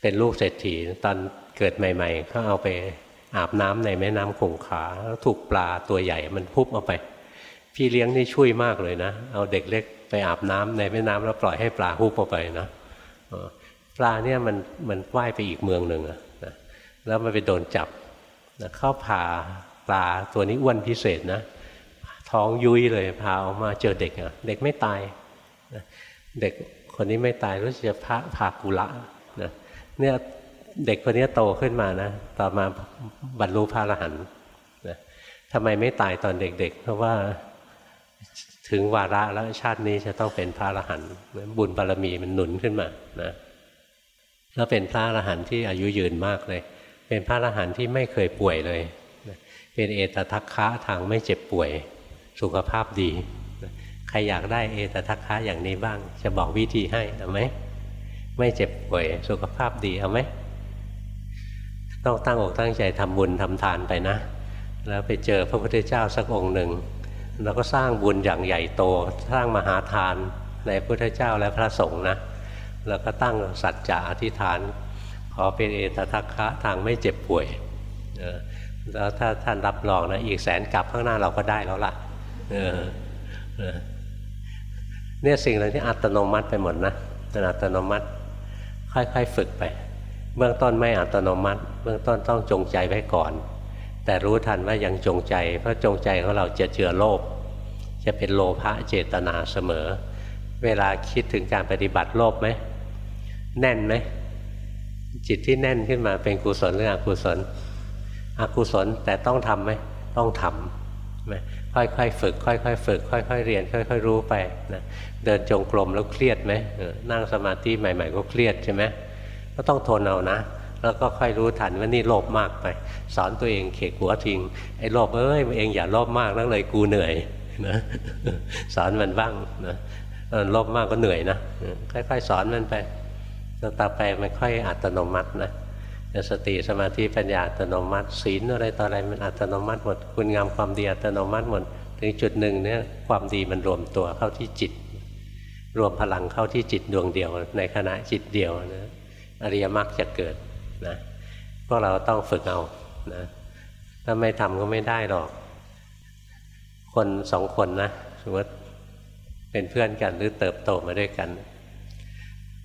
เป็นลูกเศรษฐีตอนเกิดใหม่ๆเขาเอาไปอาบน้ำในแม่น้ำคงคาแล้วถูกปลาตัวใหญ่มันพุบเอาไป พี่เลี้ยงนี่ช่วยมากเลยนะ เอาเด็กเล็กไปอาบน้ำในแม่น้ำแล้วปล่อยให้ปลาพุบเอาไปนะปลาเนี่ยมันมันว่ายไปอีกเมืองหนึ่งนะ แล้วมันไปโดนจับนะเข้าผ่าปลาตัวนี้อ้วนพิเศษนะ ท้องยุยเลยพาออกมาเจอเด็กอะเด็กไม่ตายเด็กคนนี้ไม่ตายรู้สึกจะพระพากุละนะเนี่ยเด็กคนนี้โตขึ้นมานะ ต่อมาบรรลุพระอรหันต์นะทำไมไม่ตายตอนเด็กๆ เพราะว่าถึงวาระแล้วชาตินี้จะต้องเป็นพระอรหันต์บุญบารมีมันหนุนขึ้นมานะแล้วเป็นพระอรหันต์ที่อายุยืนมากเลย เป็นพระอรหันต์ที่ไม่เคยป่วยเลย เป็นเอตทัคคะทางไม่เจ็บป่วย สุขภาพดี ใครอยากได้เอตทัคคะอย่างนี้บ้าง จะบอกวิธีให้เอาไหม ไม่เจ็บป่วย สุขภาพดีเอาไหม ต้องตั้งอกตั้งใจทำบุญทำทานไปนะ แล้วไปเจอพระพุทธเจ้าสักองค์หนึ่งเราก็สร้างบุญอย่างใหญ่โต สร้างมหาทานในพุทธเจ้าและพระสงฆ์นะ แล้วก็ตั้งสัจจะอธิษฐาน ขอเป็นเอตทัคคะทางไม่เจ็บป่วยแล้วถ้าท่านรับรองนะอีกแสนกลับข้างหน้าเราก็ได้แล้วล่ะเนี่ยสิ่งเหล่านี้อัตโนมัติไปหมดนะนอัตโนมัติ ค่อยๆฝึกไป เบื้องต้นไม่อัตโนมัติ เบื้องต้นต้องจงใจไว้ก่อน แต่รู้ทันว่ายังจงใจ เพราะจงใจของเราจะเจือโลภจะเป็นโลภะเจตนาเสมอ เวลาคิดถึงการปฏิบัติโลภไหมแน่นไหม จิตที่แน่นขึ้นมาเป็นกุศลหรืออกุศล อกุศลแต่ต้องทำไหมต้องทำค่อยๆฝึก ค่อยๆฝึก ค่อย ๆ เรียน ค่อย ๆ รู้ไปนะเดินจงกรมแล้วเครียดไหมนั่งสมาธิใหม่ ๆ ก็เครียดใช่ไหมก็ต้องทนเอานะ แล้วก็ค่อยรู้ทันว่านี่โลภมากไป สอนตัวเองเขกหัวทิ้งไอ้โลภเอ้ยเองอย่าโลภมากนักเลยกูเหนื่อยนะสอนมันบ้างนะโลภมากก็เหนื่อยนะค่อยๆสอนมันไป ต่อไปมันค่อยอัตโนมัตินะสติสมาธิปัญญาอัตโนมัติศีลอะไรต่ออะไรมันอัตโนมัติหมดคุณงามความดีอัตโนมัติหมดถึงจุดหนึ่งเนี่ยความดีมันรวมตัวเข้าที่จิต รวมพลังเข้าที่จิตดวงเดียว ในขณะจิตเดียวนะอริยมรรคจะเกิดนะพวกเราต้องฝึกเอานะถ้าไม่ทำก็ไม่ได้หรอก คนสองคนนะสมมติเป็นเพื่อนกันหรือเติบโตมาด้วยกัน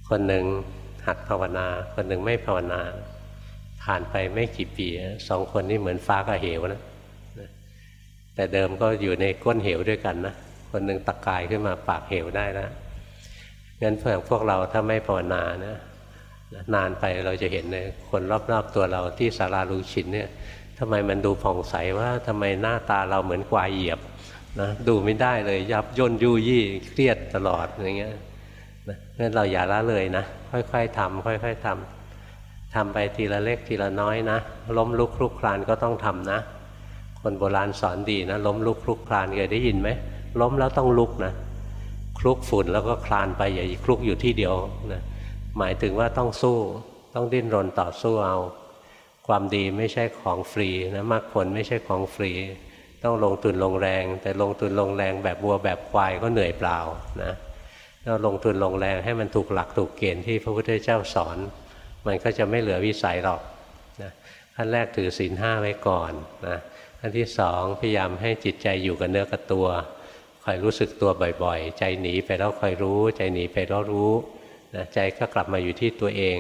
คนหนึ่ง หัดภาวนา คนหนึ่งไม่ภาวนา ผ่านไปไม่กี่ปีสองคนนี้เหมือนฟ้ากับเหวนะแต่เดิมก็อยู่ในก้นเหวด้วยกันนะคนหนึ่งตะกายขึ้นมาปากเหวได้แล้วงั้นเพื่อพวกเราถ้าไม่ภาวนานะนานไปเราจะเห็นเลยคนรอบๆตัวเราที่สาราลูชินเนี่ยทำไมมันดูผ่องใสว่าทำไมหน้าตาเราเหมือนกวายเหยียบนะดูไม่ได้เลยยับย่นยุยี่เครียดตลอดอย่างเงี้ย นั่นเราอย่าละเลยนะ ค่อยๆทำค่อย ๆทำทำไปทีละเล็กทีละน้อยนะ ล้มลุกคลุกคลานก็ต้องทำนะ คนโบราณสอนดีนะ ล้มลุกคลุกคลานเคยได้ยินไหม ล้มแล้วต้องลุกนะ คลุกฝุ่นแล้วก็คลานไปอย่าคลุกอยู่ที่เดียวนะหมายถึงว่าต้องสู้ ต้องดิ้นรนต่อสู้เอาคความดีไม่ใช่ของฟรีนะมรรคผลไม่ใช่ของฟรี ต้องลงทุนลงแรง แต่ลงทุนลงแรงแบบวัวแบบควายก็เหนื่อยเปล่านะ เราลงทุนลงแรงให้มันถูกหลักถูกเกณฑ์ที่พระพุทธเจ้าสอน มันก็จะไม่เหลือวิสัยหรอกนะขั้นแรกถือศีลห้าไว้ก่อนนะขั้นที่สองพยายามให้จิตใจอยู่กับเนื้อกับตัวคอยรู้สึกตัวบ่อยๆ ใจหนีไปแล้วคอยรู้ ใจหนีไปแล้วรู้นะใจก็กลับมาอยู่ที่ตัวเอง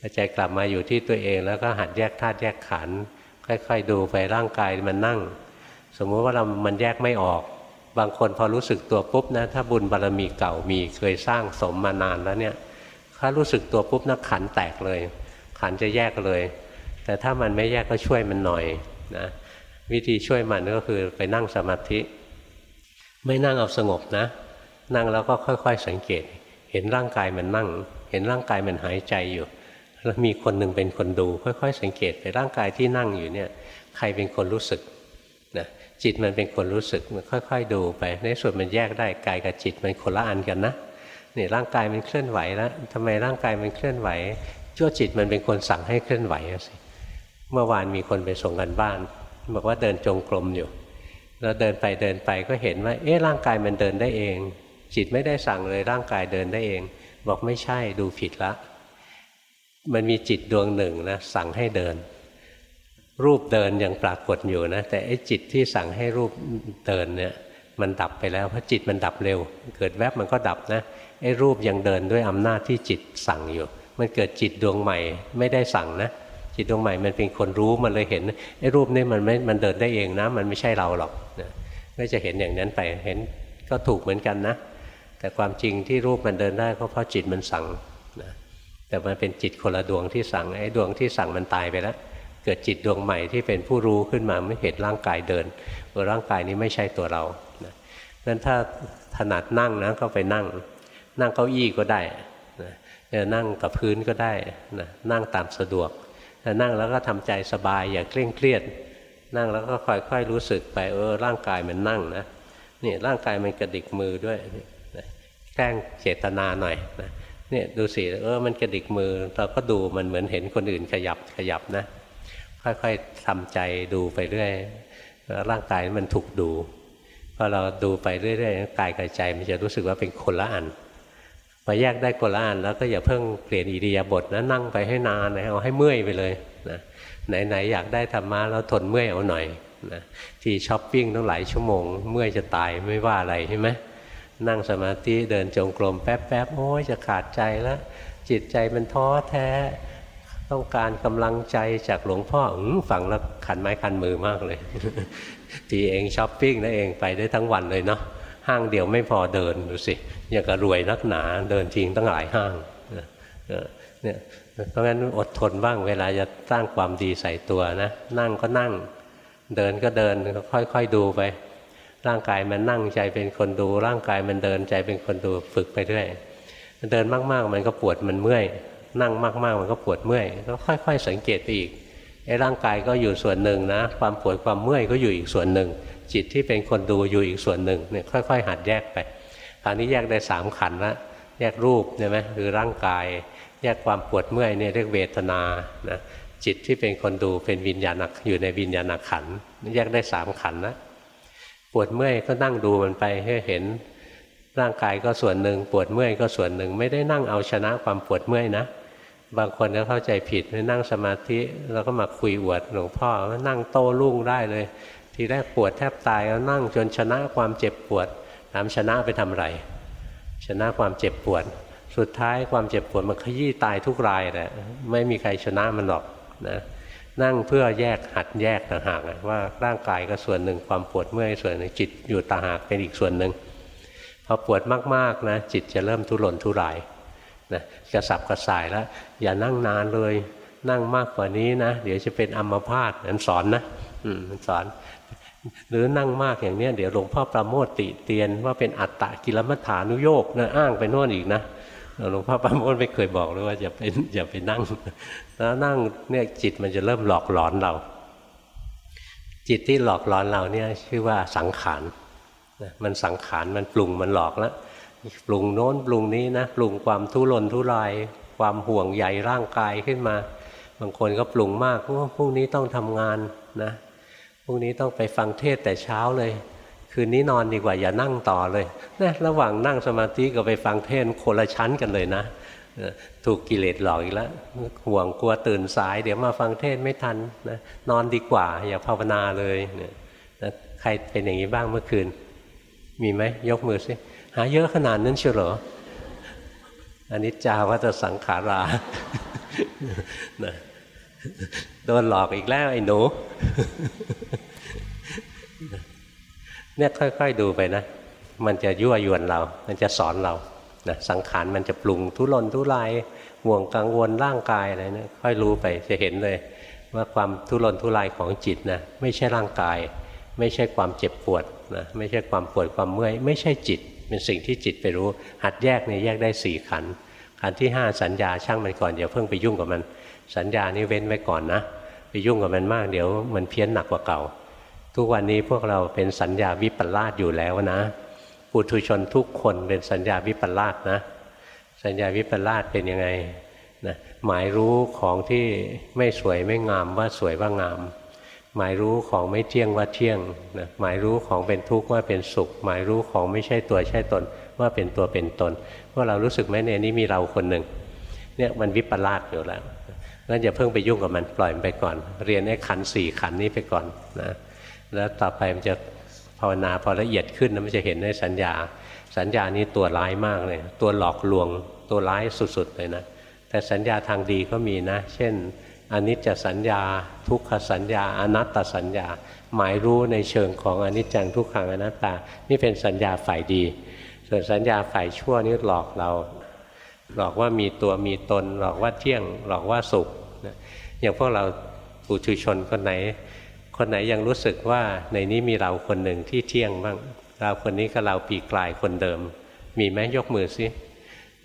พอใจกลับมาอยู่ที่ตัวเอง แล้วก็หัดแยกธาตุแยกขันธ์ค่อยๆดูไปร่างกายมันนั่ง สมมุติว่าเรามันแยกไม่ออก บางคนพอรู้สึกตัวปุ๊บนะถ้าบุญบารรมีเก่ามีเคยสร้างสมมานานแล้วเนี่ยถ้ารู้สึกตัวปุ๊บนะขันแตกเลย ขันจะแยกเลย แต่ถ้ามันไม่แยกก็ช่วยมันหน่อยนะวิธีช่วยมันก็คือไปนั่งสมาธิ ไม่นั่งเอาสงบนะ นั่งแล้วก็ค่อย ๆ สังเกต เห็นร่างกายมันนั่ง เห็นร่างกายมันหายใจอยู่ แล้วมีคนหนึ่งเป็นคนดู ค่อย ๆ สังเกตไปร่างกายที่นั่งอยู่เนี่ย ใครเป็นคนรู้สึก จิตมันเป็นคนรู้สึกมันค่อย ๆ ดูไป ในส่วนมันแยกได้กายกับจิตมันคนละอันกันนะนี่ร่างกายมันเคลื่อนไหวแล้วทำไมร่างกายมันเคลื่อนไหวชั่วจิตมันเป็นคนสั่งให้เคลื่อนไหวสิเมื่อวานมีคนไปส่งกันบ้าน บอกว่าเดินจงกรมอยู่ แล้วเดินไปเดินไปก็เห็นว่า เอ๊ะร่างกายมันเดินได้เอง จิตไม่ได้สั่งเลยร่างกายเดินได้เอง บอกไม่ใช่ดูผิดละ มันมีจิตดวงหนึ่งนะสั่งให้เดิน รูปเดินยังปรากฏอยู่นะแต่ไอ้จิตที่สั่งให้รูปเดินเนี่ยมันดับไปแล้วเพราะจิตมันดับเร็ว เกิดแวบมันก็ดับนะไอ้รูปยังเดินด้วยอำนาจที่จิตสั่งอยู่ มันเกิดจิตดวงใหม่ไม่ได้สั่งนะจิตดวงใหม่มันเป็นคนรู้มันเลยเห็นไอ้รูปนี้มันไม่มันเดินได้เองนะ มันไม่ใช่เราหรอกนะก็จะเห็นอย่างนั้นไปเห็นก็ถูกเหมือนกันนะ แต่ความจริงที่รูปมันเดินได้ก็เพราะจิตมันสั่งนะแต่มันเป็นจิตคนละดวงที่สั่งไอ้ดวงที่สั่งมันตายไปแล้ว เกิดจิตดวงใหม่ที่เป็นผู้รู้ขึ้นมาไม่เห็นร่างกายเดินว่าร่างกายนี้ไม่ใช่ตัวเรานะงั้นถ้าถนัดนั่งนะก็ไปนั่ง นั่งเก้าอี้ก็ได้นะนั่งกับพื้นก็ได้นะนั่งตามสะดวกนั่งแล้วก็ทำใจสบายอย่าเคร่งเครียด นั่งแล้วก็ค่อยๆรู้สึกไปเออร่างกายมันนั่งนะนี่ร่างกายมันกระดิกมือด้วยแกล้งเจตนาหน่อยนะเนี่ยดูสิเออมันกระดิกมือเราก็ดูมันเหมือนเห็นคนอื่นขยับขยับนะ ค่อยๆทำใจดูไปเรื่อยร่างกายมันถูกดูพอเราดูไปเรื่อยๆกายกับใจมันจะรู้สึกว่าเป็นคนละอันพอแยกได้คนละอันแล้วก็อย่าเพิ่งเปลี่ยนอิริยาบถนะนั่งไปให้นานนะเอาให้เมื่อยไปเลยนะไหนๆอยากได้ธรรมะแล้วทนเมื่อยเอาหน่อยนะที่ช้อปปิ้งต้องหลายชั่วโมง เมื่อยจะตายไม่ว่าอะไรใช่ไหมนั่งสมาธิเดินจงกรมแป๊บๆโอ้ยจะขาดใจแล้วจิตใจมันท้อแท้ ต้องการกำลังใจจากหลวงพ่อฝังแล้วขันไม้ขันมือมากเลยทีเองช้อปปิ้งนั่นเองไปได้ทั้งวันเลยเนาะห้างเดียวไม่พอเดินดูสิอยากรวยนักหนาเดินจริงตั้งหลายห้างเนี่ยเพราะงั้นอดทนบ้างเวลาจะสร้างความดีใส่ตัวนะนั่งก็นั่ง เดินก็เดินค่อยๆดูไป ร่างกายมันนั่งใจเป็นคนดู ร่างกายมันเดินใจเป็นคนดูฝึกไปเรื่อยเดินมากๆ มันก็ปวดมันเมื่อย นั่งมากๆมันก็ปวดเมื่อยก็ค่อย ๆ สังเกตไปอีกไอ้ร่างกายก็อยู่ส่วนหนึ่งนะ ความปวดความเมื่อยก็อยู่อีกส่วนหนึ่ง จิตที่เป็นคนดูอยู่อีกส่วนหนึ่งเนี่ยค่อย ๆ หัดแยกไปตอนนี้แยกได้สามขันละแยกรูปใช่ไหมคือร่างกาย แยกความปวดเมื่อยเนี่ยเรียกเวทนานะจิตที่เป็นคนดูเป็นวิญญาณอยู่ในวิญญาณขันแยกได้สามขันนะปวดเมื่อยก็นั่งดูมันไปให้เห็นร่างกายก็ส่วนหนึ่งปวดเมื่อยก็ส่วนหนึ่งไม่ได้นั่งเอาชนะความปวดเมื่อยนะ บางคนก็เข้าใจผิดไปนั่งสมาธิแล้วก็มาคุยอวดหลวงพ่อว่านั่งโต้รุ่งได้เลย ทีแรกปวดแทบตายแล้วนั่งจนชนะความเจ็บปวดถามชนะไปทำไร ชนะความเจ็บปวด สุดท้ายความเจ็บปวดมันขยี้ตายทุกรายแหละไม่มีใครชนะมันหรอกนะนั่งเพื่อแยกหัดแยกต่างหากว่าร่างกายก็ส่วนหนึ่งความปวดเมื่อยส่วนหนึ่งจิตอยู่ต่างหากเป็นอีกส่วนหนึ่งพอปวดมากๆนะจิตจะเริ่มทุรนทุราย นะกระสับกระส่ายแล้ว อย่านั่งนานเลย นั่งมากกว่านี้นะ เดี๋ยวจะเป็นอัมพาตนั่นสอนนะอืมสอน หรือนั่งมากอย่างนี้เดี๋ยวหลวงพ่อประโมทติเตียนว่าเป็นอัตตะกิลมัฐานุโยกนะอ้างไปโน่นอีกนะหลวงพ่อปราโมทไม่เคยบอกเลยว่าอย่าไปอย่าไปนั่งแล้วนั่งเนี่ยจิตมันจะเริ่มหลอกหลอนเรา จิตที่หลอกหลอนเราเนี่ยชื่อว่าสังขารมันสังขารมันปรุงมันหลอกแล้ว ปรุงโน้นปรุงนี้นะปรุงความทุรนทุราย ความห่วงใยร่างกายขึ้นมา บางคนก็ปรุงมากว่าพรุ่งนี้ต้องทำงานนะพรุ่งนี้ต้องไปฟังเทศแต่เช้าเลย คืนนี้นอนดีกว่าอย่านั่งต่อเลยนะระหว่างนั่งสมาธิกับไปฟังเทศคนละชั้นกันเลยนะถูกกิเลสหลอกอีกแล้วห่วงกลัวตื่นสาย เดี๋ยวมาฟังเทศไม่ทันนะนอนดีกว่า อย่าภาวนาเลยนะใครเป็นอย่างนี้บ้างเมื่อคืน มีไหมยกมือสิ หาเยอะขนาดนั้นเชียวเหรออันนี้จาวัตสังขารานะโดนหลอกอีกแล้วไอ้หนูเนี่ยค่อยๆดูไปนะ มันจะยั่วยวนเรา มันจะสอนเรานะสังขารมันจะปรุงทุรนทุรายห่วงกังวลร่างกายอะไรนะค่อยรู้ไปจะเห็นเลย ว่าความทุรนทุรายของจิตนะไม่ใช่ร่างกาย ไม่ใช่ความเจ็บปวดนะไม่ใช่ความปวดความเมื่อย ไม่ใช่จิต เป็นสิ่งที่จิตไปรู้ หัดแยกเนี่ยแยกได้สี่ขันขันที่ห้าสัญญาช่างมันก่อนอย่าเพิ่งไปยุ่งกับมัน สัญญานี่เว้นไว้ก่อนนะ ไปยุ่งกับมันมากเดี๋ยวมันเพี้ยนหนักกว่าเก่า ทุกวันนี้พวกเราเป็นสัญญาวิปลาสอยู่แล้วนะปุถุชนทุกคนเป็นสัญญาวิปลาสนะ สัญญาวิปลาสเป็นยังไงนะหมายรู้ของที่ไม่สวยไม่งามว่าสวยว่างาม หมายรู้ของไม่เที่ยงว่าเที่ยงนะหมายรู้ของเป็นทุกข์ว่าเป็นสุข หมายรู้ของไม่ใช่ตัวใช่ตน ว่าเป็นตัวเป็นตนว่าเรารู้สึกไหมเนี่ยนี่มีเราคนหนึ่งเนี่ยมันวิปลาสอยู่แล้วงั้นอย่าเพิ่งไปยุ่งกับมันปล่อยมันไปก่อน เรียนไอ้ขันสี่ขันนี้ไปก่อนนะแล้วต่อไปมันจะภาวนาพอละเอียดขึ้นนะมันจะเห็นในสัญญา สัญญานี้ตัวร้ายมากเลยตัวหลอกลวงตัวร้ายสุดๆเลยนะแต่สัญญาทางดีก็มีนะ เช่น อนิจจสัญญา ทุกขสัญญา อนัตตสัญญา หมายรู้ในเชิงของอนิจจังทุกขังอนัตตา นี่เป็นสัญญาฝ่ายดี ส่วนสัญญาฝ่ายชั่วนี่หลอกเรา หลอกว่ามีตัวมีตน หลอกว่าเที่ยง หลอกว่าสุข อย่างพวกเราปุถุชนคนไหน คนไหนยังรู้สึกว่าในนี้มีเราคนหนึ่งที่เที่ยงบ้าง เราคนนี้ก็เราปีกลายคนเดิม มีไหมยกมือซิ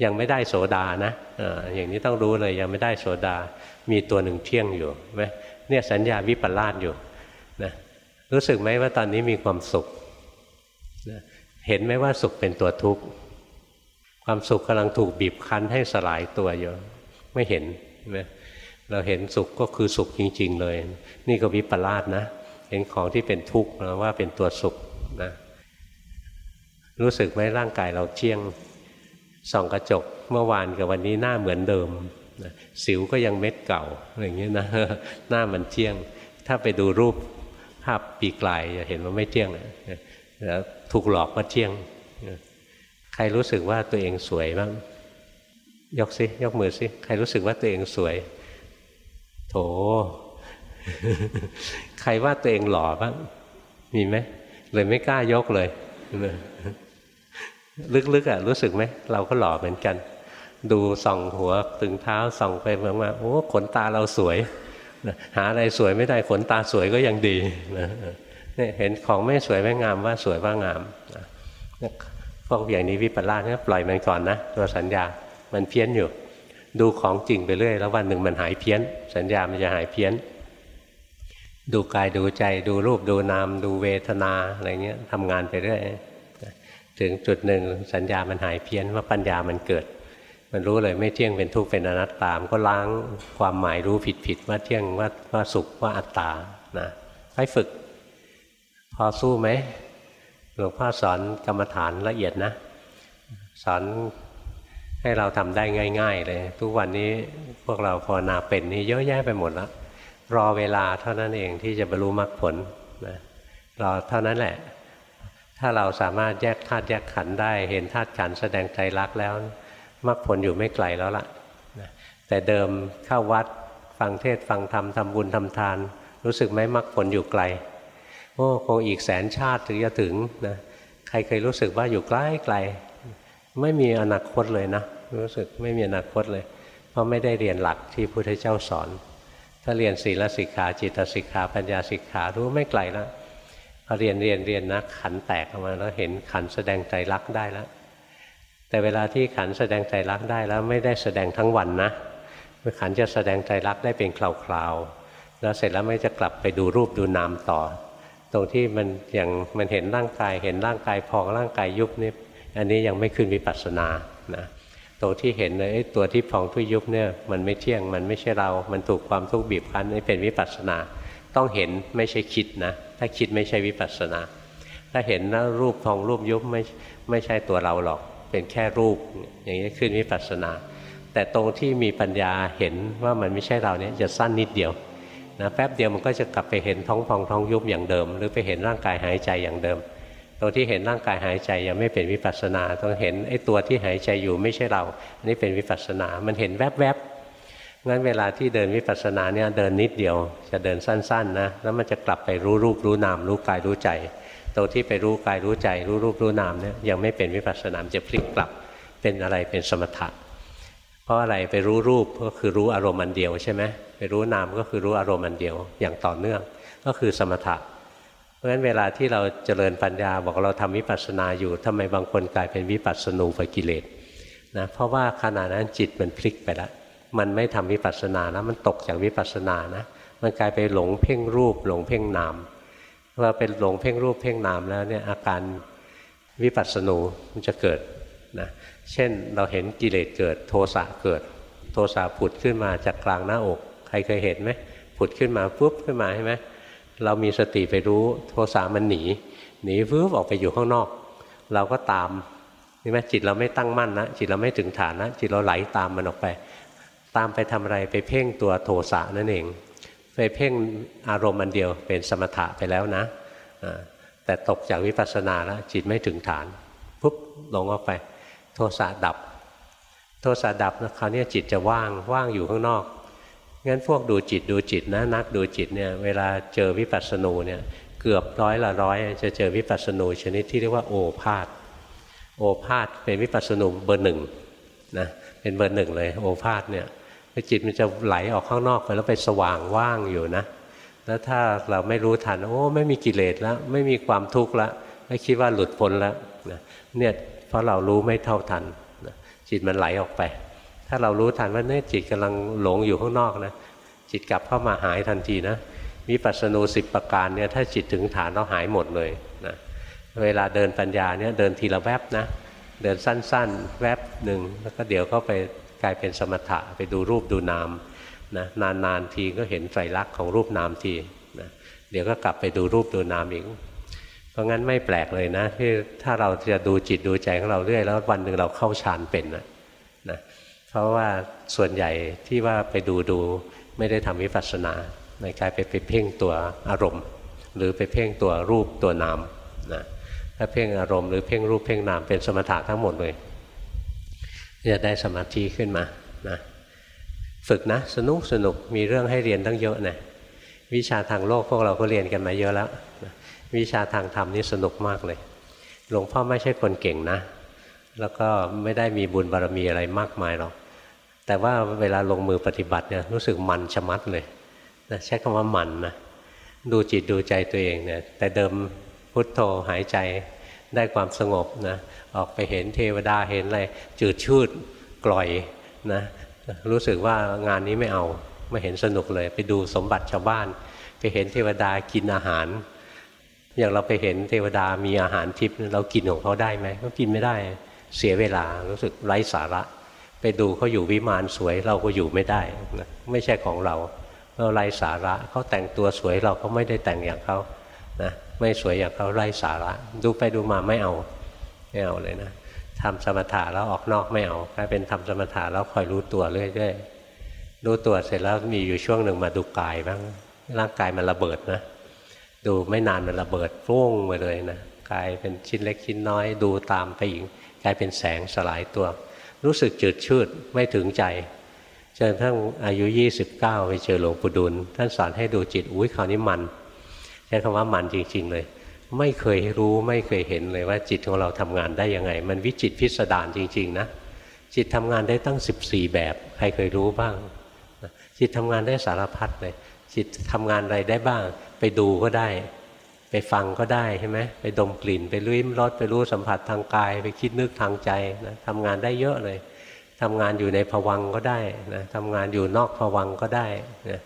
ยังไม่ได้โสดานะออย่างนี้ต้องรู้เลยยังไม่ได้โสดา มีตัวหนึ่งเที่ยงอยู่ไหมเนี่ยสัญญาวิปลาสอยู่นะรู้สึกไหมว่าตอนนี้มีความสุขนะเห็นไหมว่าสุขเป็นตัวทุกข์ความสุขกำลังถูกบีบคั้นให้สลายตัวอยู่ไม่เห็นไหมเราเห็นสุขก็คือสุขจริง ๆ เลย นี่ก็วิปลาสนะ เห็นของที่เป็นทุกข์นะว่าเป็นตัวสุขนะรู้สึกไหมร่างกายเราเที่ยงส่องกระจกเมื่อวานกับวันนี้หน้าเหมือนเดิม นะสิวก็ยังเม็ดเก่าอะไรอย่างเงี้ยนะหน้ามันเที่ยง ถ้าไปดูรูปภาพปีกลายจะเห็นว่าไม่เที่ยงนะแล้วถูกหลอกว่าเที่ยง ใครรู้สึกว่าตัวเองสวยบ้างยกซิยกมือซิใครรู้สึกว่าตัวเองสวย โถ ใครว่าตัวเองหล่อบ้างมีไหมเลยไม่กล้ายกเลยลึกๆอะ รู้สึกไหมเราก็หล่อเหมือนกัน ดูส่องหัวถึงเท้าส่องไปมาโอ้ขนตาเราสวยหาอะไรสวยไม่ได้ขนตาสวยก็ยังดีเนี่ยเห็นของไม่สวยไม่งามว่าสวยว่างามพวกอย่างนี้วิปลาสเนี่ยปล่อยมันก่อนนะตัวสัญญามันเพี้ยนอยู่ ดูของจริงไปเรื่อยแล้ววันหนึ่งมันหายเพี้ยน สัญญามันจะหายเพี้ยน ดูกายดูใจดูรูปดูนาม ดูเวทนาอะไรเงี้ยทำงานไปเรื่อยถึงจุดหนึ่งสัญญามันหายเพี้ยนว่าปัญญามันเกิด มันรู้เลยไม่เที่ยงเป็นทุกข์เป็นอนัตตามก็ล้างความหมายรู้ผิดผิดว่าเที่ยงว่าว่าสุขว่าอัตตานะให้ฝึก พอสู้ไหมหลวงพ่อสอนกรรมฐานละเอียดนะ สอนให้เราทำได้ง่าย ๆ เลย ทุกวันนี้พวกเราภาวนาเป็นนี่เยอะแยะไปหมดแล้วรอเวลาเท่านั้นเองที่จะบรรลุมรรคผลนะรอเท่านั้นแหละ ถ้าเราสามารถแยกธาตุแยกขันธ์ได้ เห็นธาตุขันธ์แสดงใจรักแล้ว มรรคผลอยู่ไม่ไกลแล้วล่ะนะแต่เดิมเข้าวัดฟังเทศฟังธรรมทำบุญทำทาน รู้สึกไหมมรรคผลอยู่ไกลโอ้คงอีกแสนชาติถึงจะถึงนะใครเคยรู้สึกว่าอยู่ใกล้ไกล ไม่มีอนาคตเลยนะ รู้สึกไม่มีอนาคตเลย เพราะไม่ได้เรียนหลักที่พุทธเจ้าสอน ถ้าเรียนศีลสิกขาจิตสิกขาปัญญาสิกขารู้ไม่ไกลแล้วพอเรียนเรียนเรียนนะขันแตกออกมาแล้วเห็นขันแสดงใจรักได้แล้ว แต่เวลาที่ขันแสดงใจรักได้แล้วไม่ได้แสดงทั้งวันนะขันจะแสดงใจรักได้เป็นคราวๆแล้วเสร็จแล้วไม่จะกลับไปดูรูปดูนามต่อ ตรงที่มันอย่างมันเห็นร่างกาย เห็นร่างกายพองร่างกายยุบนี่อันนี้ยังไม่ขึ้นวิปัสสนานะตรงที่เห็นเลยตัวที่พองทุยยุบเนี่ยมันไม่เที่ยงมันไม่ใช่เรา มันถูกความทุกข์บีบคั้นนี่เป็นวิปัสสนา ต้องเห็นไม่ใช่คิดนะ ถ้าคิดไม่ใช่วิปัสสนา ถ้าเห็นแล้วรูปพองรูปยุบไม่ไม่ใช่ตัวเราหรอก เป็นแค่รูป อย่างนี้ขึ้นวิปัสสนา แต่ตรงที่มีปัญญาเห็นว่ามันไม่ใช่เราเนี่ยจะสั้นนิดเดียวนะแป๊บเดียวมันก็จะกลับไปเห็นท้องพองท้องยุบอย่างเดิม หรือไปเห็นร่างกายหายใจอย่างเดิม ตรงที่เห็นร่างกายหายใจยังไม่เป็นวิปัสสนาต้องเห็นไอ้ตัวที่หายใจอยู่ไม่ใช่เราอันนี้เป็นวิปัสสนา มันเห็นแวบๆงั้นเวลาที่เดินวิปัสสนาเนี่ยเดินนิดเดียว จะเดินสั้นๆนะแล้วมันจะกลับไปรู้รูปรู้นามรู้กายรู้ใจ ตรงที่ไปรู้กายรู้ใจรู้รูปรู้นามเนี่ยยังไม่เป็นวิปัสสนามจะพลิกกลับเป็นอะไรเป็นสมถะ เพราะอะไรไปรู้รูปก็คือรู้อารมณ์อันเดียวใช่ไหมไปรู้นามก็คือรู้อารมณ์อันเดียวอย่างต่อเนื่อง ก็คือสมถะ เพราะฉะนั้นเวลาที่เราเจริญปัญญาบอกเราทำวิปัสสนาอยู่ทำไมบางคนกลายเป็นวิปัสสนูปกิเลสนะเพราะว่าขณะนั้นจิตมันพลิกไปแล้วมันไม่ทำวิปัสสนาแล้วมันตกจากวิปัสสนานะมันกลายไปหลงเพ่งรูปหลงเพ่งนาม พอเป็นหลงเพ่งรูปเพ่งนามแล้วเนี่ยอาการวิปัสสนูมันจะเกิดนะเช่นเราเห็นกิเลสเกิดโทสะเกิด โทสะผุดขึ้นมาจากกลางหน้าอก ใครเคยเห็นไหมผุดขึ้นมาปุ๊บขึ้นมาใช่ไหมเรามีสติไปรู้โทสะมันหนี หนีฟื้ออกไปอยู่ข้างนอก เราก็ตามนี่ไหมจิตเราไม่ตั้งมั่นนะจิตเราไม่ถึงฐานนะจิตเราไหลตามมันออกไป ตามไปทำอะไรไปเพ่งตัวโทสะนั่นเอง ไปเพ่งอารมณ์มันเดียวเป็นสมถะไปแล้วนะแต่ตกจากวิปัสสนาแล้วจิตไม่ถึงฐานปุ๊บลงออกไป โทสะดับ โทสะดับนะคราวนี้จิตจะว่างว่างอยู่ข้างนอกงั้นพวกดูจิตดูจิตนะนักดูจิตเนี่ยเวลาเจอวิปัสสนูเนี่ยเกือบร้อยละร้อยจะเจอวิปัสสนูชนิดที่เรียกว่าโอภาษโอภาษเป็นวิปัสสนูเบอร์หนึ่งนะเป็นเบอร์หนึ่งเลยโอภาษเนี่ย จิตมันจะไหลออกข้างนอกไปแล้วไปสว่างว่างอยู่นะ แล้วถ้าเราไม่รู้ทันโอ้ไม่มีกิเลสแล้ว ไม่มีความทุกข์แล้วไม่คิดว่าหลุดพ้นแล้วนะเนี่ยเพราะเรารู้ไม่เท่าทันนะจิตมันไหลออกไป ถ้าเรารู้ทันว่าเนี่ยจิตกำลังหลงอยู่ข้างนอกนะจิตกลับเข้ามาหายทันทีนะวิปัสสนูสิบประการเนี่ยถ้าจิตถึงฐานเราหายหมดเลยนะเวลาเดินปัญญาเนี่ยเดินทีละแวบนะเดินสั้น ๆ แวบหนึ่งแล้วก็เดี๋ยวก็ไป กลายเป็นสมถะไปดูรูปดูนามนะนานๆทีก็เห็นไตรลักษณ์ของรูปนามทีนะเดี๋ยวก็กลับไปดูรูปดูนามอีกเพราะงั้นไม่แปลกเลยนะที่ถ้าเราจะดูจิตดูใจของเราเรื่อยแล้ววันหนึ่งเราเข้าฌานเป็นนะนะเพราะว่าส่วนใหญ่ที่ว่าไปดูดูไม่ได้ทำวิปัสสนาในกายไปไปเพ่งตัวอารมณ์ หรือไปเพ่งตัวรูปตัวนามนะถ้าเพ่งอารมณ์หรือเพ่งรูปเพ่งนามเป็นสมถะทั้งหมดเลย จะได้สมาธิขึ้นมานะฝึกนะ สนุกสนุกมีเรื่องให้เรียนตั้งเยอะนะวิชาทางโลกพวกเราก็เรียนกันมาเยอะแล้ววิชาทางธรรมนี่สนุกมากเลยหลวงพ่อไม่ใช่คนเก่งนะ แล้วก็ไม่ได้มีบุญบารรมีอะไรมากมายหรอกแต่ว่าเวลาลงมือปฏิบัติเนี่ยรู้สึกมันชะมัดเลยนะใช้คำว่ามันนะดูจิตดูใจตัวเองเนี่ยแต่เดิมพุทโธหายใจ ได้ความสงบนะออกไปเห็นเทวดาเห็นอะไรจืดชืดกล่อยนะรู้สึกว่างานนี้ไม่เอาไม่เห็นสนุกเลย ไปดูสมบัติชาวบ้าน ไปเห็นเทวดากินอาหาร อย่างเราไปเห็นเทวดามีอาหารทิพย์เรากินของเขาได้ไหมก็กินไม่ได้เสียเวลารู้สึกไร้สาระ ไปดูเขาอยู่วิมานสวยเราก็อยู่ไม่ได้นะไม่ใช่ของเราเราไร้สาระเขาแต่งตัวสวยเราก็ไม่ได้แต่งอย่างเขานะ ไม่สวยอย่างเขาไร้สาระ ดูไปดูมาไม่เอาไม่เอาเลยนะทำสมถะแล้วออกนอกไม่เอากลายเป็นทำสมถะแล้วคอยรู้ตัวเรื่อยๆรู้ตัวเสร็จแล้วมีอยู่ช่วงหนึ่งมาดูกายบ้างร่างกายมันระเบิดนะ ดูไม่นานมันระเบิดฟุ้งไปเลยนะกายเป็นชิ้นเล็กชิ้นน้อย ดูตามไปอีกกลายเป็นแสงสลายตัว รู้สึกจืดชืดไม่ถึงใจจนทั้งอายุ 29 ไปเจอหลวงปู่ดุลท่านสอนให้ดูจิตอุ้ยคราวนี้มัน ใช้คำว่ามันจริง ๆ เลย ไม่เคยรู้ไม่เคยเห็นเลยว่าจิตของเราทำงานได้ยังไง มันวิจิตพิสดารจริง ๆ นะ จิตทำงานได้ตั้ง 14 แบบ ใครเคยรู้บ้าง จิตทำงานได้สารพัดเลย จิตทำงานอะไรได้บ้าง ไปดูก็ได้ ไปฟังก็ได้ใช่ไหมไปดมกลิ่น ไปลิ้มรสไปรู้สัมผัสทางกาย ไปคิดนึกทางใจนะทำงานได้เยอะเลยทำงานอยู่ในผวังก็ได้นะทำงานอยู่นอกผวังก็ได้นะ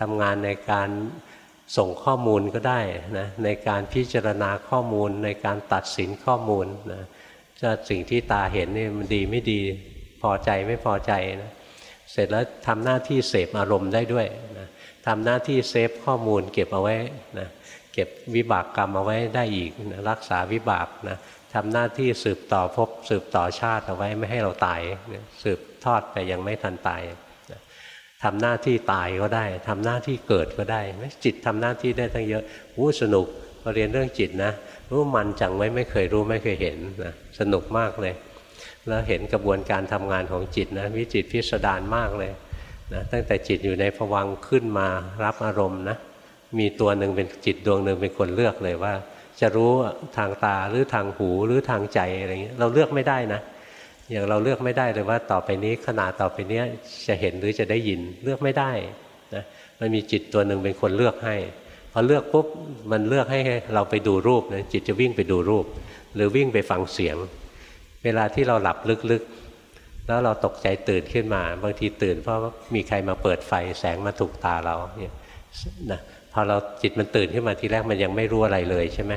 ทำงานในการ ส่งข้อมูลก็ได้นะในการพิจารณาข้อมูลในการตัดสินข้อมูลนะจะสิ่งที่ตาเห็นนี่มันดีไม่ดีพอใจไม่พอใจนะเสร็จแล้วทำหน้าที่เสพอารมณ์ได้ด้วยนะทำหน้าที่เซฟข้อมูลเก็บเอาไว้นะเก็บวิบากกรรมเอาไว้ได้อีกนะรักษาวิบากนะทำหน้าที่สืบต่อภพสืบต่อชาติเอาไว้ไม่ให้เราตาย สืบทอดไปยังไม่ทันตาย ทำหน้าที่ตายก็ได้ทำหน้าที่เกิดก็ได้จิตทำหน้าที่ได้ทั้งเยอะวู้สนุกพอเรียนเรื่องจิตนะรู้มันจังไว้ไม่เคยรู้ไม่เคยเห็นนะสนุกมากเลย แล้วเห็นกระบวนการทำงานของจิตนะวิจิตพิสดารมากเลยนะตั้งแต่จิตอยู่ในผวังขึ้นมารับอารมณ์นะมีตัวหนึ่งเป็นจิตดวงหนึ่งเป็นคนเลือกเลยว่า จะรู้ทางตาหรือทางหูหรือทางใจอะไรเงี้ยเราเลือกไม่ได้นะ อย่างเราเลือกไม่ได้เลยว่าต่อไปนี้ขนาดต่อไปนี้จะเห็นหรือจะได้ยินเลือกไม่ได้นะมันมีจิตตัวหนึ่งเป็นคนเลือกให้พอเลือกปุ๊บมันเลือกให้เราไปดูรูปนะจิตจะวิ่งไปดูรูป หรือวิ่งไปฟังเสียง เวลาที่เราหลับลึกๆ แล้วเราตกใจตื่นขึ้นมา บางทีตื่นเพราะมีใครมาเปิดไฟแสงมาถูกตาเราเนี่ยนะพอเราจิตมันตื่นขึ้นมาทีแรกมันยังไม่รู้อะไรเลยใช่ไหม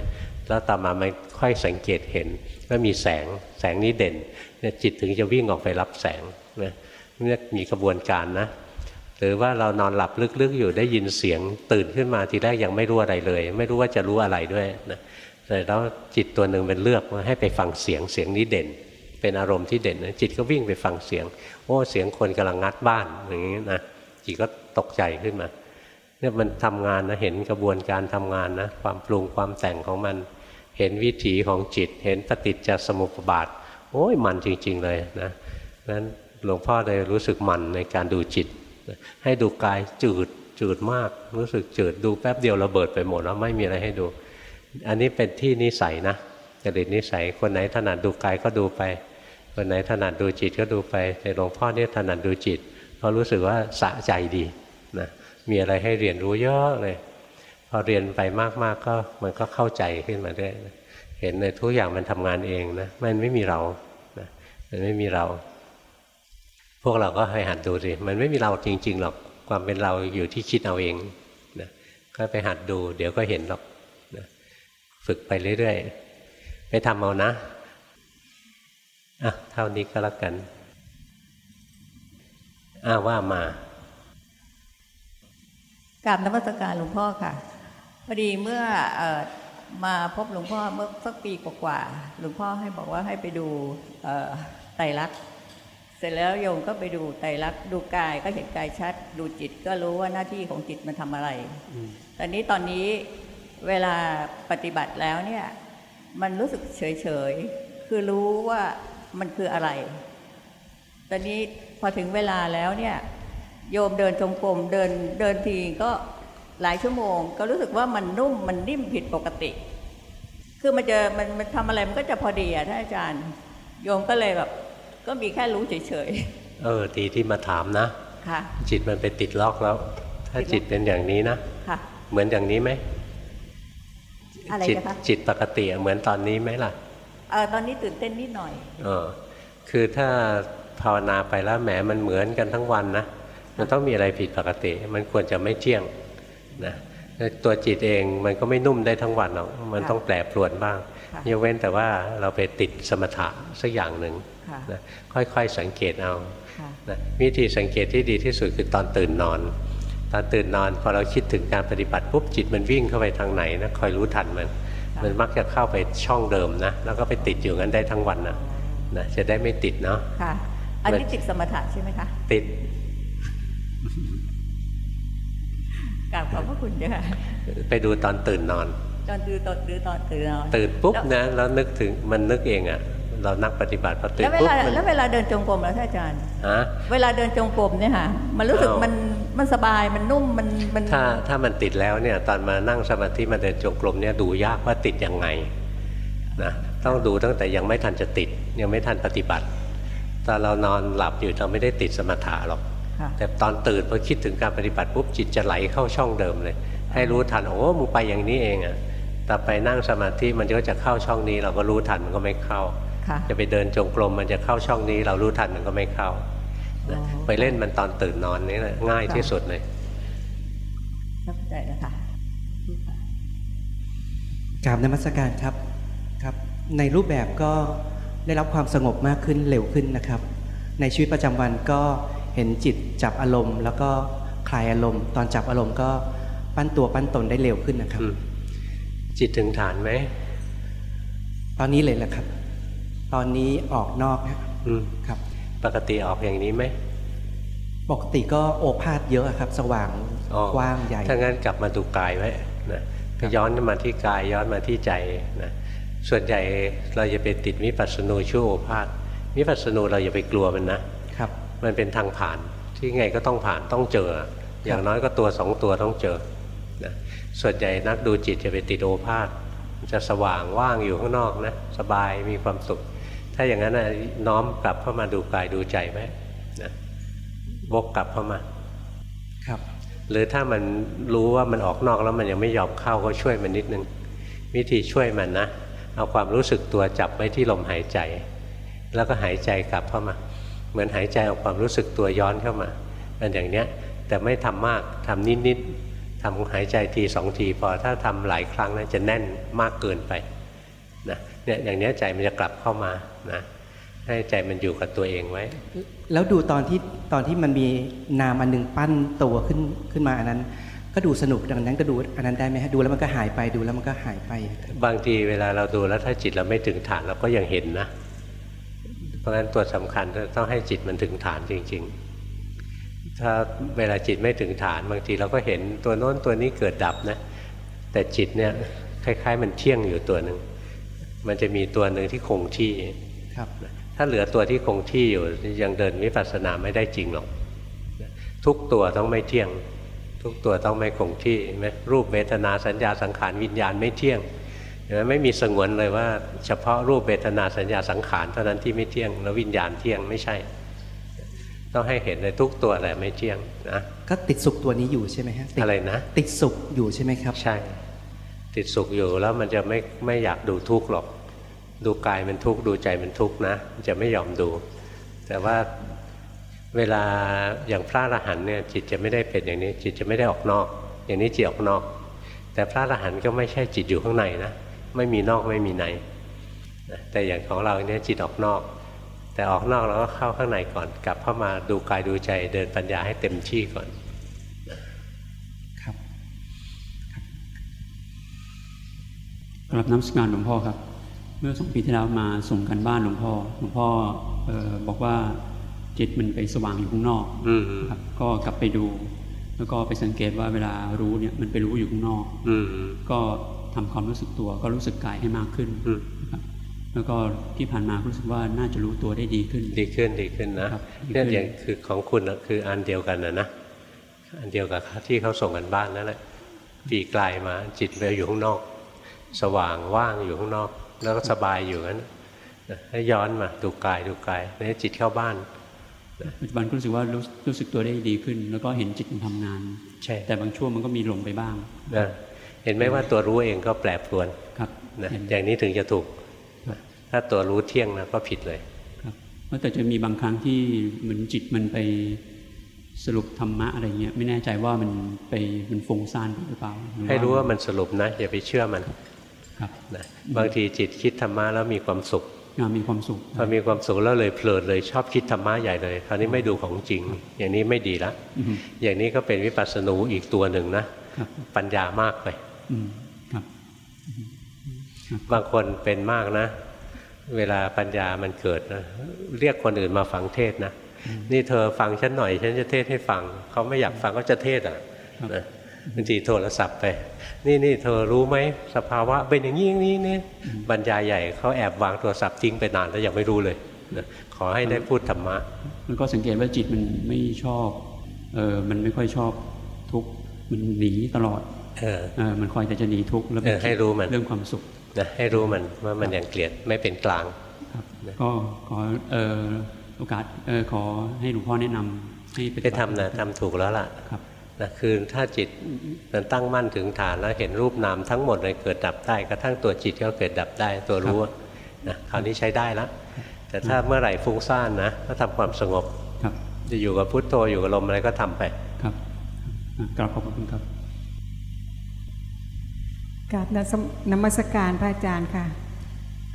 แล้วต่อมามันค่อยสังเกตเห็นว่ามีแสงแสงนี้เด่น จิตถึงจะวิ่งออกไปรับแสงนะนี่มีกระบวนการนะหรือว่าเรานอนหลับลึกๆอยู่ได้ยินเสียงตื่นขึ้นมาทีแรกยังไม่รู้อะไรเลย ไม่รู้ว่าจะรู้อะไรด้วยนะแต่แล้วจิตตัวหนึ่งเป็นเลือกมาให้ไปฟังเสียงเสียงนี้เด่น เป็นอารมณ์ที่เด่นนะจิตก็วิ่งไปฟังเสียง โอ้เสียงคนกำลังงัดบ้านอย่างนี้นะจิตก็ตกใจขึ้นมาเนี่ยมันทำงานนะเห็นกระบวนการทำงานนะความปรุงความแต่งของมัน เห็นวิถีของจิต เห็นปฏิจจสมุปบาท โอ้ยมันจริง ๆ เลยนะนั้นหลวงพ่อเลยรู้สึกมันในการดูจิต ให้ดูกายจืดจืดมาก รู้สึกจืดดูแป๊บเดียวระเบิดไปหมดแล้วไม่มีอะไรให้ดู อันนี้เป็นที่นิสัยนะจริตนิสัยคนไหนถนัดดูกายก็ดูไป คนไหนถนัดดูจิตก็ดูไปแต่หลวงพ่อเนี่ยถนัดดูจิตเพราะรู้สึกว่าสะใจดีนะมีอะไรให้เรียนรู้เยอะเลย พอเรียนไปมากๆก็มันก็เข้าใจขึ้นมาด้วย เห็นในทุกอย่างมันทำงานเองนะมันไม่มีเรานะมันไม่มีเรา พวกเราก็ให้หัดดูสิมันไม่มีเราจริง ๆหรอกความเป็นเราอยู่ที่คิดเอาเองนะก็ไปหัดดู เดี๋ยวก็เห็นหรอกนะฝึกไปเรื่อยๆไปทำเอานะอะเท่านี้ก็แล้วกันอ้าว่ามา กราบนมัสการหลวงพ่อค่ะพอดีเมื่ออ มาพบหลวงพ่อเมื่อสักปีกว่าๆหลวงพ่อให้บอกว่าให้ไปดูไตรลักษณ์เสร็จแล้วโยมก็ไปดูไตรลักษณ์ดูกายก็เห็นกายชัด ดูจิตก็รู้ว่าหน้าที่ของจิตมันทำอะไรตอนนี้ตอนนี้เวลาปฏิบัติแล้วเนี่ย มันรู้สึกเฉยๆ คือรู้ว่ามันคืออะไร ตอนนี้พอถึงเวลาแล้วเนี่ย โยมเดินจงกรมเดินเดินทีก็ หลายชั่วโมง ก็รู้สึกว่ามันนุ่มมันนิ่มผิดปกติ คือมันจะมันมันทำอะไรมันก็จะพอดีอะท่านอาจารย์โยมก็เลยแบบ ก็มีแค่รู้เฉยๆเออดีที่มาถามนะค่ะจิตมันไปติดล็อกแล้ว ถ้าจิตเป็นอย่างนี้นะค่ะเหมือนอย่างนี้ไหมอะไรนะคะจิตปกติเหมือนตอนนี้ไหมล่ะเออตอนนี้ตื่นเต้นนิดหน่อยเออคือถ้าภาวนาไปแล้วแหมมันเหมือนกันทั้งวันนะมันต้องมีอะไรผิดปกติ มันควรจะไม่เที่ยง นะตัวจิตเองมันก็ไม่นุ่มได้ทั้งวันหรอกมันต้องแปรปรวนบ้างยกเว้นแต่ว่าเราไปติดสมถะสักอย่างหนึ่งนะค่อยๆสังเกตเอานะวิธีสังเกตที่ดีที่สุดคือตอนตื่นนอน ตอนตื่นนอนพอเราคิดถึงการปฏิบัติปุ๊บจิตมันวิ่งเข้าไปทางไหนนะคอยรู้ทันมัน มันมักจะเข้าไปช่องเดิมนะแล้วก็ไปติดอยู่งั้นได้ทั้งวันนะนะจะได้ไม่ติดเนาะค่ะอันนี้ติดสมถะใช่ไหมคะติดก ราบขอบพระคุณค่ะไปดูตอนตื่นนอนตอนดูตอนดูตอนตื่นนอนตื่นปุ๊บนะแล้วนึกถึงมันนึกเองอะเรานักปฏิบัติพอตื่นปุ๊บแล้วเวลาเดินจงกรมแล้วท่านอาจารย์ฮะเวลาเดินจงกรมเนี่ยค่ะมันรู้สึกมันมันสบายมันนุ่มมันมันถ้าถ้ามันติดแล้วเนี่ยตอนมานั่งสมาธิมาเดินจงกรมเนี่ยดูยากว่าติดยังไงนะต้องดูตั้งแต่ยังไม่ทันจะติด ยังไม่ทันปฏิบัติตอนเรานอนหลับอยู่เราไม่ได้ติดสมถะหรอก แต่ตอนตื่นพอคิดถึงการปฏิบัติปุ๊บจิตจะไหลเข้าช่องเดิมเลย ให้รู้ทันโอ้มึงไปอย่างนี้เองอะแต่ไปนั่งสมาธิมันก็จะเข้าช่องนี้ เราก็รู้ทันมันก็ไม่เข้า จะไปเดินจงกรมมันจะเข้าช่องนี้ เรารู้ทันมันก็ไม่เข้าไปเล่นมันตอนตื่นนอนนี่แหละง่ายที่สุดเลยเข้าใจแล้วค่ะกราบนมัสการครับครับ ในรูปแบบก็ได้รับความสงบมากขึ้นเร็วขึ้นนะครับ ในชีวิตประจำวันก็ เห็นจิตจับอารมณ์ แล้วก็คลายอารมณ์ ตอนจับอารมณ์ก็ปั้นตัวปั้นตนได้เร็วขึ้นนะครับอืมจิตถึงฐานไหมตอนนี้เลยแหละครับ ตอนนี้ออกนอกนะอืมครับ ปกติออกอย่างนี้ไหมปกติก็โอภาษเยอะครับ สว่างอ๋อกว้างใหญ่ถ้างั้นกลับมาดูกายไว้นะก็ย้อนมาที่กายย้อนมาที่ใจนะส่วนใหญ่เราจะไปติดวิปัสสนูชั่วโอภาษวิปัสสนูเราอย่าไปกลัวมันนะครับ มันเป็นทางผ่านที่ไงก็ต้องผ่านต้องเจอ อย่างน้อยก็ตัวสองตัวต้องเจอนะส่วนใหญ่นักดูจิตจะไปติดโอภาษมันจะสว่างว่างอยู่ข้างนอกนะสบายมีความสุข ถ้าอย่างนั้นนะน้อมกลับเข้ามาดูกายดูใจไหมนะวกกลับเข้ามาครับ หรือถ้ามันรู้ว่ามันออกนอกแล้วมันยังไม่ยอมเข้าก็ช่วยมันนิดนึง วิธีช่วยมันนะเอาความรู้สึกตัวจับไว้ที่ลมหายใจ แล้วก็หายใจกลับเข้ามา เหมือนหายใจเอาความรู้สึกตัวย้อนเข้ามามันอย่างเนี้ยแต่ไม่ทำมากทำนิดๆทำหายใจทีสองทีพอถ้าทำหลายครั้งนะจะแน่นมากเกินไปนะเนี่ยอย่างเนี้ยใจมันจะกลับเข้ามานะให้ใจมันอยู่กับตัวเองไว้ แล้วดูตอนที่ตอนที่มันมีนามอันหนึงปั้นตัวขึ้นขึ้นมาอันนั้น ก็ดูสนุกดังนั้นก็ดูอันนั้นได้ไหมฮะดูแล้วมันก็หายไปดูแล้วมันก็หายไป บางทีเวลาเราดูแล้วถ้าจิตเราไม่ถึงฐานเราก็ยังเห็นนะเพ ราะฉะนั้นตัวสำคัญต้องให้จิตมันถึงฐานจริง ๆ ถ้าเวลาจิตไม่ถึงฐานบางทีเราก็เห็นตัวโน้นตัวนี้เกิดดับนะแต่จิตเนี่ยคล้าย ๆ มันเที่ยงอยู่ตัวหนึ่งมันจะมีตัวหนึ่งที่คงที่ครับถ้าเหลือตัวที่คงที่อยู่ยังเดินวิปัสสนาไม่ได้จริงหรอกทุกตัวต้องไม่เที่ยง ทุกตัวต้องไม่คงที่เห็นไหมรูปเวทนาสัญญาสังขารวิญญาณไม่เที่ยงเห็น ไหมไม่มีสงวนเลยว่า เฉพาะรูปเวทนาสัญญาสังขารเท่านั้นที่ไม่เที่ยงแล้ววิญญาณเที่ยงไม่ใช่ ต้องให้เห็นในทุกตัวแหละไม่เที่ยงนะก็ติดสุขตัวนี้อยู่ใช่ไหมฮะติดอะไรนะ ติดสุขอยู่ใช่ไหมครับ ใช่ ติดสุขอยู่แล้วมันจะไม่ไม่อยากดูทุกข์หรอก ดูกายมันทุกข์ดูใจมันทุกข์นะมันจะไม่ยอมดู แต่ว่าเวลาอย่างพระอรหันต์เนี่ยจิตจะไม่ได้เป็นอย่างนี้ จิตจะไม่ได้ออกนอก อย่างนี้จิตออกนอก แต่พระอรหันต์ก็ไม่ใช่จิตอยู่ข้างในนะ ไม่มีนอกไม่มีในนะแต่อย่างของเราเนี่ยจิตออกนอก แต่ออกนอกเราก็เข้าข้างในก่อน กลับเข้ามาดูกายดูใจเดินปัญญาให้เต็มที่ก่อนครับกราบน้ำสการหลวงพ่อครับ เมื่อสองปีที่แล้วมาส่งกันบ้านหลวงพ่อหลวงพ่อเออบอกว่าจิตมันไปสว่างอยู่ข้างนอกอืมครับ ก็กลับไปดู แล้วก็ไปสังเกตว่าเวลารู้เนี่ยมันไปรู้อยู่ข้างนอกอืมก็ ทำความรู้สึกตัวก็รู้สึกกายให้มากขึ้นอืมนะครับแล้วก็ที่ผ่านมาก็รู้สึกว่าน่าจะรู้ตัวได้ดีขึ้น ดีขึ้นดีขึ้นนะครับดีขึ้นเนี่ยอย่างคือของคุณน่ะคืออันเดียวกันนะนะอันเดียวกับที่เขาส่งกันบ้านนั่นแหละปีกลายมาจิตไปอยู่ข้างนอก สว่างว่างอยู่ข้างนอก แล้วก็สบายอยู่นั้นนะให้ย้อนมาดูกายดูกายให้จิตเข้าบ้านปัจจุบันก็รู้สึกว่ารู้รู้สึกตัวได้ดีขึ้น แล้วก็เห็นจิตมันทำงาน ใช่ แต่บางช่วงมันก็มีหลงไปบ้างนะ เห็นไหมว่าตัวรู้เองก็แปรปรวนครับนะเห็นอย่างนี้ถึงจะถูกนะถ้าตัวรู้เที่ยงนะก็ผิดเลยครับว่าแต่จะมีบางครั้งที่เหมือนจิตมันไปสรุปธรรมะอะไรเงี้ยไม่แน่ใจว่ามันไปมันฟงซ่านไปหรือเปล่ารือให้รู้ว่ามันสรุปนะอย่าไปเชื่อมันครับนะบางทีจิตคิดธรรมะแล้วมีความสุขงานมีความสุขพอมีความสุขแล้วเลยเพลินเลยชอบคิดธรรมะใหญ่เลยคราวนี้ไม่ดูของจริง อย่างนี้ไม่ดีละอืมอย่างนี้ก็เป็นวิปัสสนูอีกตัวหนึ่งนะครับปัญญามากไปอืม ครับ บางคนเป็นมากนะ เวลาปัญญามันเกิดนะเรียกคนอื่นมาฟังเทศนะนี่เธอฟังฉันหน่อย ฉันจะเทศให้ฟัง เขาไม่อยากฟังก็จะเทศอะนะบางทีโทรศัพท์ไป นี่นี่เธอรู้ไหมสภาวะเป็นอย่างนี้อย่างนี้เนี่ยบรรยายใหญ่เขาแอบวางโทรศัพท์ทิ้งไปนานแล้วยังไม่รู้เลยนะขอให้ได้พูดธรรมะแล้วก็สังเกตว่าจิตมันไม่ชอบเออมันไม่ค่อยชอบทุกข์มันหนีตลอดเออเออ มันคอยแต่จะหนีทุกข์แล้วเออให้รู้มันเรื่องความสุขนะให้รู้มันว่ามันยังเกลียดไม่เป็นกลางครับก็ขอเออโอกาสเออขอให้หลวงพ่อแนะนำให้ปฏิได้บัติทำนะทำถูกแล้วล่ะครับนะคือถ้าจิตมันตั้งมั่นถึงฐานแล้วเห็นรูปนามทั้งหมดเลยเกิดดับได้กระทั่งตัวจิตก็เกิดดับได้ตัวรู้อะนะคราวนี้ใช้ได้แล้วแต่ถ้าเมื่อไหร่ฟุ้งซ่านนะก็ทำความสงบครับจะอยู่กับพุทโธอยู่กับลมอะไรก็ทำไปครับอะกราบขอบพระคุณครับ กราบนสมนมัสการพระอาจารย์ค่ะ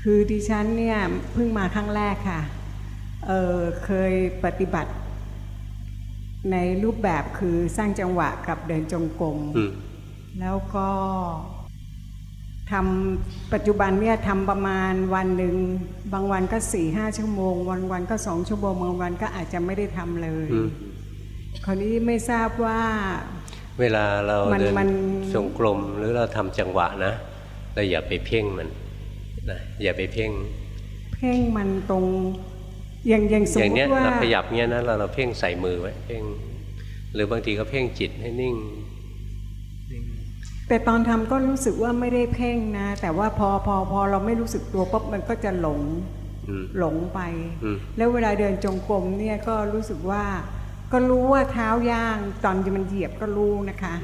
คือดิฉันเนี่ยเพิ่งมาครั้งแรกค่ะตเออเคยปฏิบัติ ในรูปแบบคือสร้างจังหวะกับเดินจงกรมอืมแล้วก็ทำปัจจุบันเนี่ยทำประมาณวันหนึ่งบางวันก็สี่ห้าชั่วโมง วันวันก็สองชั่วโมงบางวันก็อาจจะไม่ได้ทำเลยอืมคราวนี้ไม่ทราบว่า เวลาเรามันเดินมันจงกรมหรือเราทำจังหวะนะเราอย่าไปเพ่งมันนะอย่าไปเพ่ง เพ่งมันตรงอย่างอย่างสมอย่างมเนี้ยติว่าเราขยับเนี้ยนะเราเราเพ่งใส่มือไว้เพ่งหรือบางทีก็เพ่งจิตให้นิ่ง แต่ตอนทำก็รู้สึกว่าไม่ได้เพ่งนะ แต่ว่าพอพอพอเราไม่รู้สึกตัวปุ๊บมันก็จะหลงอืมหลงไปอืมแล้วเวลาเดินจงกรมเนี่ยก็รู้สึกว่า ก็รู้ว่าเท้าย่าง ตอนที่มันเหยียบก็รู้นะคะ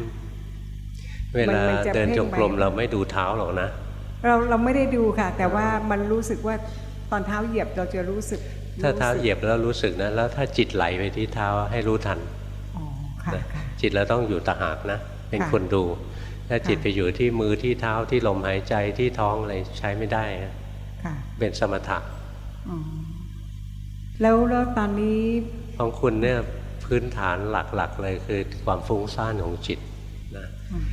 เวลามันจะเดินจงกรมเพ่งไปเราไม่ดูเท้าหรอกนะ เราเราไม่ได้ดูค่ะ แต่ว่ามันรู้สึกว่าตอนเท้าเหยียบเราจะรู้สึก ถ้าเท้ารู้สึกเหยียบแล้วรู้สึกนะแล้วถ้าจิตไหลไปที่เท้าให้รู้ทันอ๋อค่ะนะค่ะจิตเราต้องอยู่ตะหากนะ เป็นค่ะคนดู ถ้าจิตค่ะไปอยู่ที่มือที่เท้าที่ลมหายใจที่ท้องอะไรใช้ไม่ได้นะค่ะเป็นสมถะอ๋อแล้วแล้วตอนนี้ของคุณเนี่ย พื้นฐานหลักๆเลยคือความฟุ้งซ่านของจิตนะอืม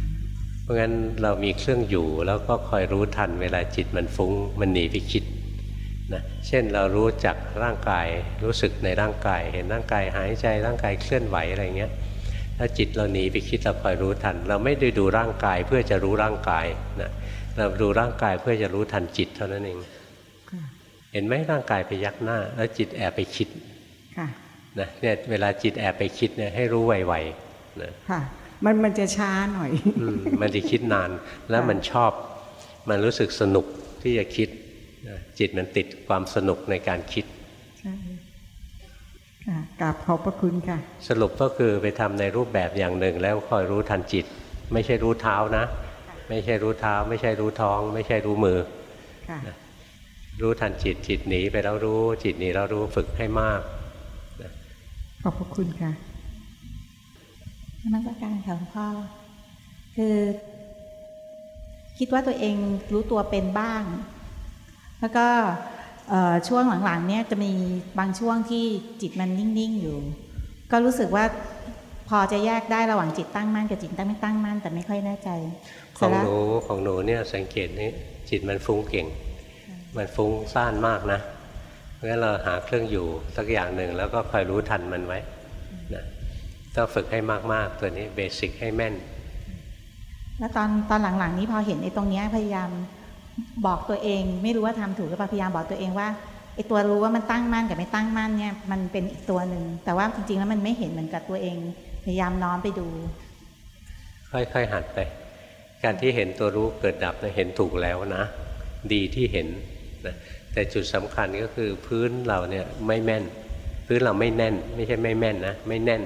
เพราะงั้นเรามีเครื่องอยู่แล้วก็คอยรู้ทันเวลาจิตมันฟุ้งมันหนีไปคิดนะเช่นเรารู้จักร่างกายรู้สึกในร่างกาย เห็นร่างกายหายใจร่างกายเคลื่อนไหวอะไรเงี้ยถ้าจิตเราหนีไปคิดเราคอยรู้ทัน เราไม่ได้ดูร่างกายเพื่อจะรู้ร่างกายนะเราดูร่างกายเพื่อจะรู้ทันจิตเท่านั้นเองค่ะเห็นไหมร่างกายไปยักหน้า แล้วจิตแอบไปคิดค่ะ นะเนี่ยเวลาจิตแอบไปคิดเนี่ยให้รู้ไวๆนะค่ะมันมันจะช้าหน่อยอืมมันจะคิดนานแล้วมันชอบ มันรู้สึกสนุกที่จะคิดนะจิตมันติดความสนุกในการคิดใช่ค่ะกราบขอบพระคุณค่ะ สรุปก็คือไปทำในรูปแบบอย่างหนึ่ง แล้วคอยรู้ทันจิต ไม่ใช่รู้เท้านะ ไม่ใช่รู้เท้า ไม่ใช่รู้ท้อง ไม่ใช่รู้มือค่ะรู้ทันจิตจิตหนีไปแล้วรู้จิตหนีแล้วรู้ฝึกให้มาก ขอบพระคุณค่ะนมัสการค่ะหลวงพ่อ คือคิดว่าตัวเองรู้ตัวเป็นบ้าง แล้วก็เอ่อช่วงหลังๆ เนี่ยจะมีบางช่วงที่จิตมันนิ่งๆ อยู่ ก็รู้สึกว่าพอจะแยกได้ระหว่างจิตตั้งมั่นกับจิตตั้งไม่ตั้งมั่นแต่ไม่ค่อยแน่ใจขเสร็อจงแล้วหนูของหนูเนี่ยสังเกตนี้จิตมันฟุ้งเก่ง มันฟุ้งซ่านมากนะ เพราะฉะนั้นเราหาเครื่องอยู่สักอย่างหนึ่งแล้วก็คอยรู้ทันมันไว้นะต้องฝึกให้มากๆ ตัวนี้เบสิกให้แม่น แล้วตอนตอนหลังๆ นี้พอเห็นไอ้ตรงเนี้ยพยายามบอกตัวเอง ไม่รู้ว่าทำถูกหรือเปล่าพยายามบอกตัวเองว่าไอ้ตัวรู้ว่ามันตั้งมั่นกับไม่ตั้งมั่นเนี่ยมันเป็นอีกตัวหนึ่งแต่ว่าจริงๆแล้วมันไม่เห็นเหมือนกับตัวเอง พยายามน้อมไปดู ค่อยๆหัดไป การที่เห็นตัวรู้เกิดดับนะเห็นถูกแล้วนะ ดีที่เห็นนะ แต่จุดสำคัญก็คือพื้นเราเนี่ยไม่แม่น พื้นเราไม่แน่น ไม่ใช่ไม่แม่นนะไม่แน่น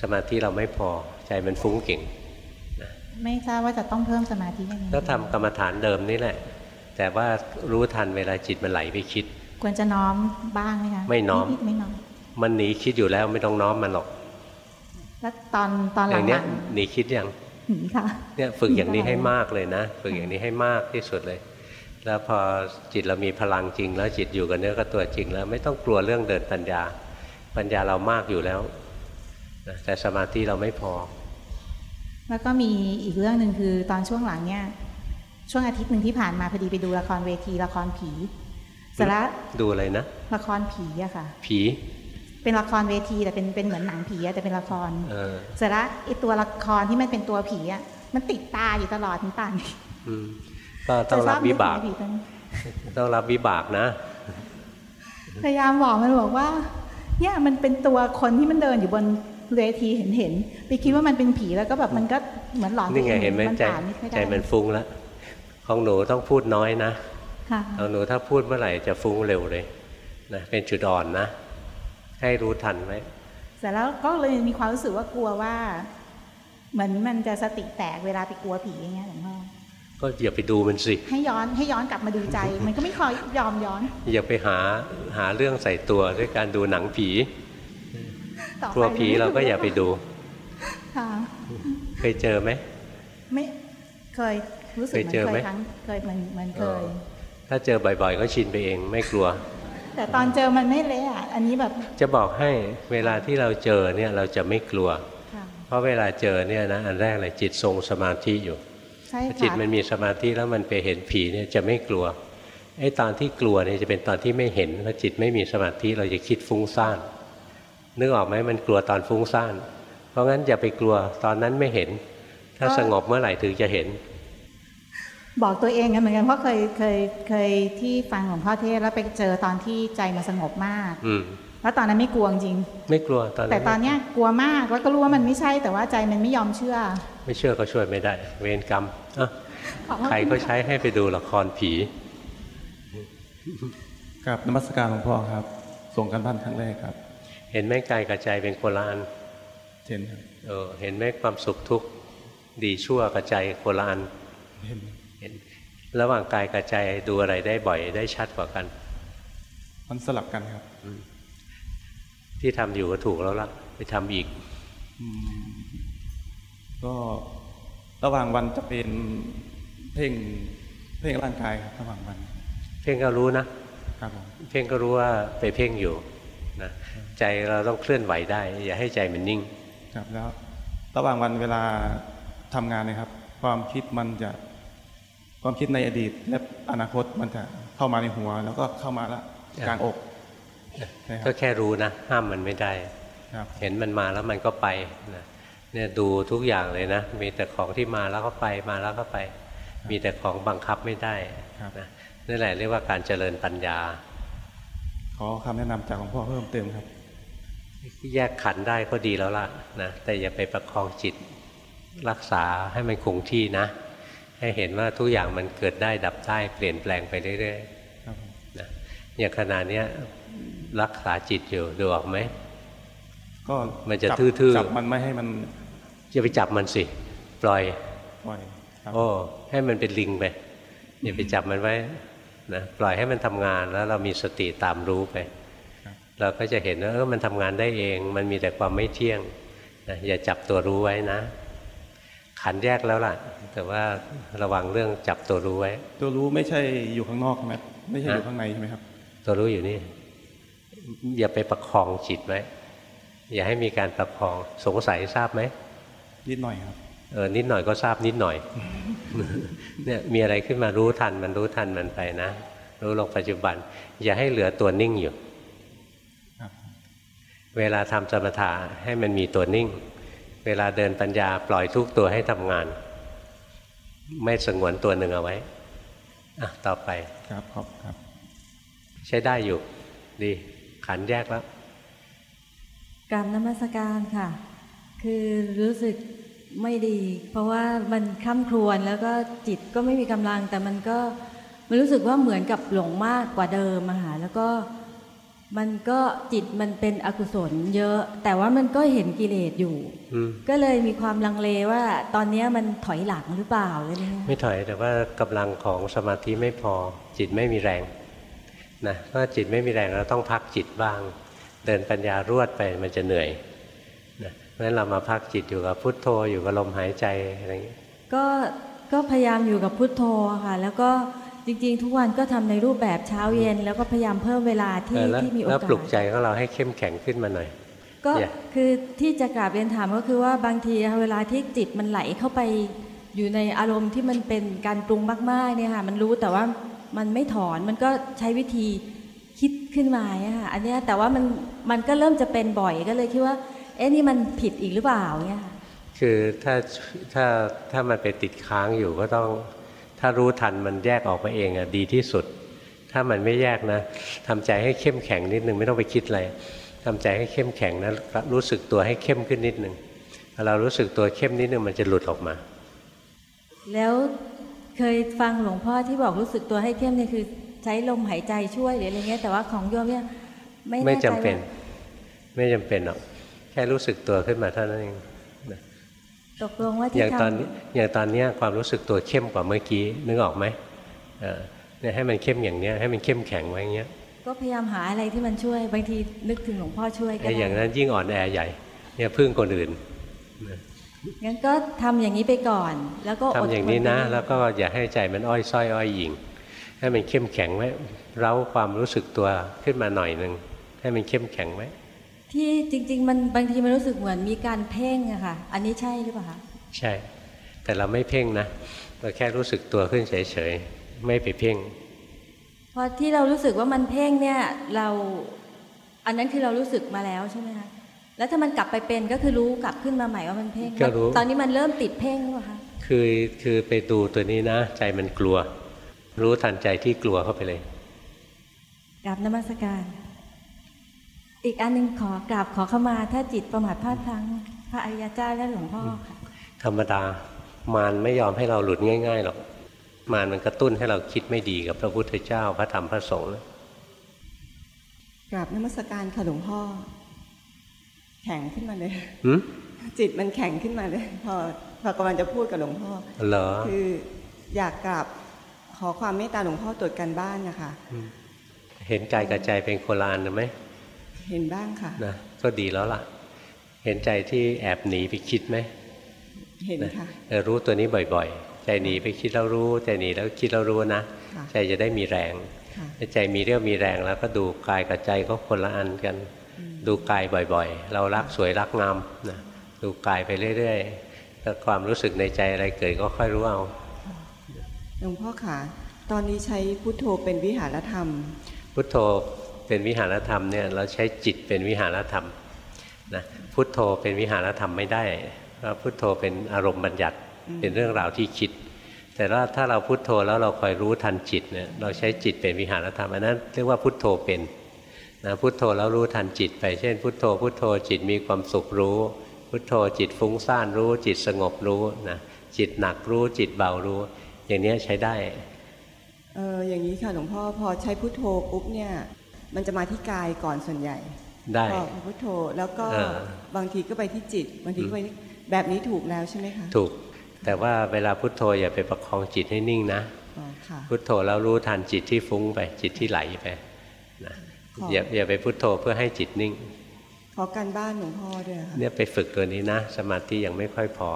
สมาธิเราไม่พอใจมันฟุ้งเก่งไม่ทราบว่าจะต้องเพิ่มสมาธิยังไงก็ทำกรรมฐานเดิมนี่แหละ แต่ว่ารู้ทันเวลาจิตมันไหลไปคิด ควรจะน้อมบ้างไหมคะไม่น้อมดๆไม่น้อมมันหนีคิดอยู่แล้วไม่ต้องน้อมมันหรอกแล้วตอนตอนหอย่างเนี้ลัยงหนีคิดยังๆหนีค่ะเนี่ยฝึกอย่างนี้ให้มากเลยนะ ฝึกอย่างนี้ให้มากที่สุดเลย แล้วพอจิตเรามีพลังจริง แล้วจิตอยู่กับเนื้อกับตัวจริง แล้วไม่ต้องกลัวเรื่องเดินปัญญา ปัญญาเรามากอยู่แล้วนะแต่สมาธิเราไม่พอ แล้วก็มีอีกเรื่องหนึ่งคือตอนช่วงหลังเนี่ย ช่วงอาทิตย์หนึ่งที่ผ่านมาพอดีไปดูละครเวทีละครผีเสร็จแล้วดูอะไรนะละครผีอะค่ะ ผีเป็นละครเวทีแต่เป็นเป็นเหมือนหนังผีอะแต่เป็นละครเออเสร็จแล้วไอตัวละครที่มันเป็นตัวผีอะมันติดตาอยู่ตลอดทั้งตาอืม ก็ต้องรับวิบากจะชอบนึถึงไอ้ผีตัวนี้ต้องรับวิบากนะ พยายามบอกมันบอกว่าเนี่ยมันเป็นตัวคนที่มันเดินอยู่บนเวทีเห็นเห็นๆไปคิดว่ามันเป็นผีแล้วก็แบบมันก็เหมือนหลอนนี่ไงตัวองเห็นไหมใจผ่านไม่ค่อยได้ใจมันฟุ้งแล้วของหนูต้องพูดน้อยนะค่ะของหนูถ้าพูดเมื่อไหร่จะฟุ้งเร็วเลยนะเป็นจุดอ่อนนะ ให้รู้ทันไว้เสร็จแล้วก็เลยมีความรู้สึกว่ากลัวว่า เหมือนมันจะสติแตกเวลาไปกลัวผีอย่างเงี้ยหลวงพ่อ ก็อย่าไปดูมันสิ ให้ย้อนให้ย้อนกลับมาดูใจ มันก็ไม่คอยยอมย้อน อย่าไปหาหาเรื่องใส่ตัวด้วยการดูหนังผีต่อไปกลัวผีเราก็อย่าไปดูค่ะเคยเจอไหมไม่เคยรู้สึกเคยเหมือนเจอเคไหมยครั้งเคยเหมือนเหมือนเคย ถ้าเจอบ่อย ๆ ก็ชินไปเองไม่กลัว แต่ตอนเจอมันไม่เละอะอันนี้แบบจะบอกให้เวลาที่เราเจอเนี่ยเราจะไม่กลัวค่ะเพราะเวลาเจอเนี่ยนะอันแรกเลยจิตทรงสมาธิอยู่ ใช่ถ้าจิตค่ะมันมีสมาธิแล้วมันไปเห็นผีเนี่ยจะไม่กลัวไอ้ตอนที่กลัวเนี่ยจะเป็นตอนที่ไม่เห็นแล้วจิตไม่มีสมาธิเราจะคิดฟุ้งซ่านนึกออกไหมมันกลัวตอนฟุ้งซ่านเพราะงั้นอย่าไปกลัวตอนนั้นไม่เห็น ถ้าสงบเมื่อไหร่ถึงจะเห็น บอกตัวเองกันเหมือนกันเพราะเคยเคยเคยที่ฟังหลวงพ่อเทศน์แล้วไปเจอตอนที่ใจมันสงบมาก อื มแล้วตอนนั้นไม่กลัวจริง ไม่กลัวตอนนั้นแต่ตอนเนี้ยกลัวมากแล้วก็รู้ว่ามันไม่ใช่แต่ว่าใจมันไม่ยอมเชื่อ ไม่เชื่อก็ช่วยไม่ได้ เวรกรรมอะขอบคุณใครก็ใช้ให้ไปดูละครผีกับนมัสการหลวงพ่อครับ ส่งกันบ้านครั้งแรกครับ เห็นไหมกายกับใจเป็นโคนละอันเช่นครับเออเห็นไหมความสุขทุกข์ดีชั่วกับใจโคนละอันเห็นเห็นระหว่างกายกับใจดูอะไรได้บ่อยได้ชัดกว่ากัน มันสลับกันครับ ที่ทำอยู่ก็ถูกแล้วล่ะ ไปทำอีกอืมก็ระหว่างวันจะเป็นเพ่งเพ่งร่างกายครับระหว่างวัน เพ่งก็รู้นะครับผมเพ่งก็รู้ว่าไปเพ่งอยู่นะใจเราต้องเคลื่อนไหวได้ อย่าให้ใจมันนิ่ง ครับแล้ว ระหว่างวันเวลาทำงานเนะครับ ความคิดมันจะความคิดในอดีต และอนาคตมันจะเข้ามาในหัว แล้วก็เข้ามาละกลางอกใช่ค ก็รับแค่รู้นะ ห้ามมันไม่ได้ครับเห็นมันมาแล้วมันก็ไปนะเนี่ยดูทุกอย่างเลยนะ มีแต่ของที่มาแล้วก็ไปมาแล้วก็ไป มีแต่ของบังคับไม่ได้ครับนะนั่นแหละเรียกว่าการเจริญปัญญา ขอคำแนะนำจากหลวงพ่อเพิ่มเติมครับแยกขันธ์ได้ก็ดีแล้วล่ะนะแต่อย่าไปประคองจิตรักษาให้มันคงที่นะ ให้เห็นว่าทุกอย่างมันเกิดได้ดับได้เปลี่ยนแปลงไปเรื่อยครับผมๆนะอย่างขนาดเนี้ย รักษาจิตอยู่ดูออกไหมก็มันจะจับทื่อๆจับมันไม่ให้มันอย่าไปจับมันสิ ปล่อยปล่อยครับโอ้ให้มันเป็นลิงไปอย่าไปจับมันไว้นะปล่อยให้มันทำงานแล้วเรามีสติตามรู้ไปครับเราก็จะเห็นว่าเออมันทำงานได้เอง มันมีแต่ความไม่เที่ยงนะอย่าจับตัวรู้ไว้นะ ขันแยกแล้วล่ะ แต่ว่าระวังเรื่องจับตัวรู้ไว้ ตัวรู้ไม่ใช่อยู่ข้างนอกใช่ไหมไม่ใช่อยู่ฮะข้างในใช่ไหมครับ ตัวรู้อยู่นี่ อย่าไปประคองจิตไว้อย่าให้มีการประคองสงสัยทราบไหมนิดหน่อยครับเออนิดหน่อยก็ทราบนิดหน่อยเนี่ยมีอะไรขึ้นมารู้ทันมันรู้ทันมันไปนะรู้ลงปัจจุบัน อย่าให้เหลือตัวนิ่งอยู่ครับเวลาทำสมถะให้มันมีตัวนิ่ง เวลาเดินปัญญาปล่อยทุกตัวให้ทำงาน ไม่สงวนตัวหนึ่งเอาไว้อะต่อไปครับขอบครับ ใช้ได้อยู่ดี ขันแยกแล้วกรรมนมัสการค่ะ คือรู้สึกไม่ดี เพราะว่ามันคล่ำครวญแล้วก็จิตก็ไม่มีกำลัง แต่มันก็มันรู้สึกว่าเหมือนกับหลงมากกว่าเดิมอะค่ะแล้วก็มันก็จิตมันเป็นอกุศลเยอะ แต่ว่ามันก็เห็นกิเลสอยู่อืมก็เลยมีความลังเลว่าตอนเนี้ยมันถอยหลังหรือเปล่าอะไรเงี้ยไม่ถอยแต่ว่ากำลังของสมาธิไม่พอจิตไม่มีแรง นะถ้าจิตไม่มีแรงเราต้องพักจิตบ้าง เดินปัญญารวดไปมันจะเหนื่อยนะเพราะฉะนั้นเรามาพักจิตอยู่กับพุทโธอยู่กับลมหายใจอะไรอย่างนี้ก็ก็พยายามอยู่กับพุทโธค่ะ แล้วก็จริงๆ ทุกวันก็ทำในรูปแบบเช้าเย็น แล้วก็พยายามเพิ่มเวลาที่เออแล้วที่มีโอแล้วกาปลุกสใจของเราให้เข้มแข็งขึ้นมาหน่อยก็อย่าคือที่จะกราบเรียนถามก็คือว่าบางทีเวลาที่จิตมันไหลเข้าไปอยู่ในอารมณ์ที่มันเป็นการปรุงมากๆเนี่ยค่ะมันรู้แต่ว่า มันไม่ถอนมันก็ใช้วิธีคิดขึ้นมาเนี่ยค่ะอันเนี้ยแต่ว่ามันมันก็เริ่มจะเป็นบ่อยก็เลยคิดว่า เอ๊ะนี่มันผิดอีกหรือเปล่าเนี่ยค่ะคือถ้าถ้าถ้ามันไปติดค้างอยู่ก็ต้องถ้ารู้ทันมันแยกออกมาเองอะดีที่สุด ถ้ามันไม่แยกนะทำใจให้เข้มแข็งนิดนึงไม่ต้องไปคิดอะไรทำใจให้เข้มแข็งนะรู้สึกตัวให้เข้มขึ้นนิดนึงพอเรารู้สึกตัวเข้มนิดนึงมันจะหลุดออกมา แล้ว เคยฟังหลวงพ่อที่บอกรู้สึกตัวให้เข้มเนี่ยคือใช้ลมหายใจช่วยหรืออะไรเงี้ยแต่ว่าของโยมเนี่ยไม่ไม่แน่ใจจำเป็นว่าไม่จำเป็นหรอกแค่รู้สึกตัวขึ้นมาเท่านั้นเองตกลงว่าอที่ย่างตอนทำนี้อย่างตอนเนี้ยความรู้สึกตัวเข้มกว่าเมื่อกี้นึกออกไหมเออเนี่ยให้มันเข้มอย่างเนี้ยให้มันเข้มแข็งไว้อย่างเงี้ยก็พยายามหาอะไรที่มันช่วยบางทีนึกถึงหลวงพ่อช่วยก็ไอ้ได้อย่างนั้นยิ่งอ่อนแอใหญ่เนี่ยพึ่งคนอื่น งั้นก็ทำอย่างนี้ไปก่อน แล้วก็อดทำอย่างนี้นะทไปเรื่แล้วก็อย่าให้ใจมันอ้อยส้อยอ้อยหยิงให้มันเข้มแข็งไว้เร้าความรู้สึกตัวขึ้นมาหน่อยหนึ่งให้มันเข้มแข็งไว้ที่จริง ๆ มันบางทีมันรู้สึกเหมือนมีการเพ่งอะค่ะ อันนี้ใช่หรือเปล่าคะใช่ แต่เราไม่เพ่งนะเราแค่รู้สึกตัวขึ้นเฉยๆไม่ไปเพ่งพอที่เรารู้สึกว่ามันเพ่งเนี่ยเราอันนั้นคือเรารู้สึกมาแล้วใช่ไหมคะ แล้วถ้ามันกลับไปเป็นก็คือรู้กลับขึ้นมาใหม่ว่ามันเพ่งก็รู้ตอนนี้มันเริ่มติดเพ่งหรือเปล่าคะคือคือไปดูตัวนี้นะ ใจมันกลัว รู้ทันใจที่กลัวเข้าไปเลยกราบนมัสการ อีกอันหนึ่งขอกราบขอเข้ามาถ้าจิตประมาทพลาดพลั้งพระอริยเจ้าและหลวงพ่อค่ะ ธรรมดามารไม่ยอมให้เราหลุดง่าย ๆหรอกมารมันกระตุ้นให้เราคิดไม่ดีกับพระพุทธเจ้าพระธรรมพระสงฆ์นะกราบนมัสการค่ะหลวงพ่อ แข็งขึ้นมาเลยหืมจิตมันแข็งขึ้นมาเลย พอพอกำลังจะพูดกับหลวงพ่อเหรอคืออยากกราบขอความเมตตาหลวงพ่อตรวจการบ้านนะคะเห็นกายกับใจเป็นโคนละอันหรือไหมเห็นบ้างค่ะนะก็ดีแล้วล่ะ เห็นใจที่แอบหนีไปคิดไหมเห็นค่ะเออรู้ตัวนี้บ่อยๆ ใจหนีไปคิดแล้วรู้ใจหนีแล้วคิดแล้วรู้นะค่ะใจจะได้มีแรงค่ะถ้าใจมีเรี่ยวมีแรงแล้วก็ดูกายกับใจก็คนละอันกัน ดูกายบ่อยๆ เรารักสวยรักงามนะดูกายไปเรื่อยๆถ้าความรู้สึกในใจอะไรเกิดก็ค่อยรู้เอาหลวงพ่อค่ะตอนนี้ใช้พุทโธเป็นวิหารธรรม พุทโธเป็นวิหารธรรมเนี่ยเราใช้จิตเป็นวิหารธรรมนะพุทโธเป็นวิหารธรรมไม่ได้เพราะพุทโธเป็นอารมณ์บัญญัติเป็นเรื่องราวที่คิด แต่ว่าถ้าเราพุทโธแล้วเราคอยรู้ทันจิตเนี่ยเราใช้จิตเป็นวิหารธรรมอันนั้นเรียกว่าพุทโธเป็น นะพุทโธแล้วรู้ทันจิตไปเช่น พุทโธ พุทโธจิตมีความสุขรู้ พุทโธจิตฟุ้งซ่านรู้ จิตสงบรู้นะจิตหนักรู้จิตเบารู้ อย่างเนี้ยใช้ได้เอออย่างนี้ค่ะหลวงพ่อพอใช้พุทโธปุ๊บเนี่ยมันจะมาที่กายก่อนส่วนใหญ่ได้พอพุทโธแล้วก็เออบางทีก็ไปที่จิต บางทีก็ไปที่แบบนี้ถูกแล้วใช่ไหมคะถูก แต่ว่าเวลาพุทโธอย่าไปประคองจิตให้นิ่งนะอ๋อค่ะพุทโธแล้วรู้ทันจิตที่ฟุ้งไปจิตที่ไหลไปนะข ออย่าอย่าไปพุทโธเพื่อให้จิตนิ่ง ขอการบ้านหลวงพ่อด้วยค่ะเนี่ยไปฝึกตัวนี้นะ สมาธิยังไม่ค่อยพอ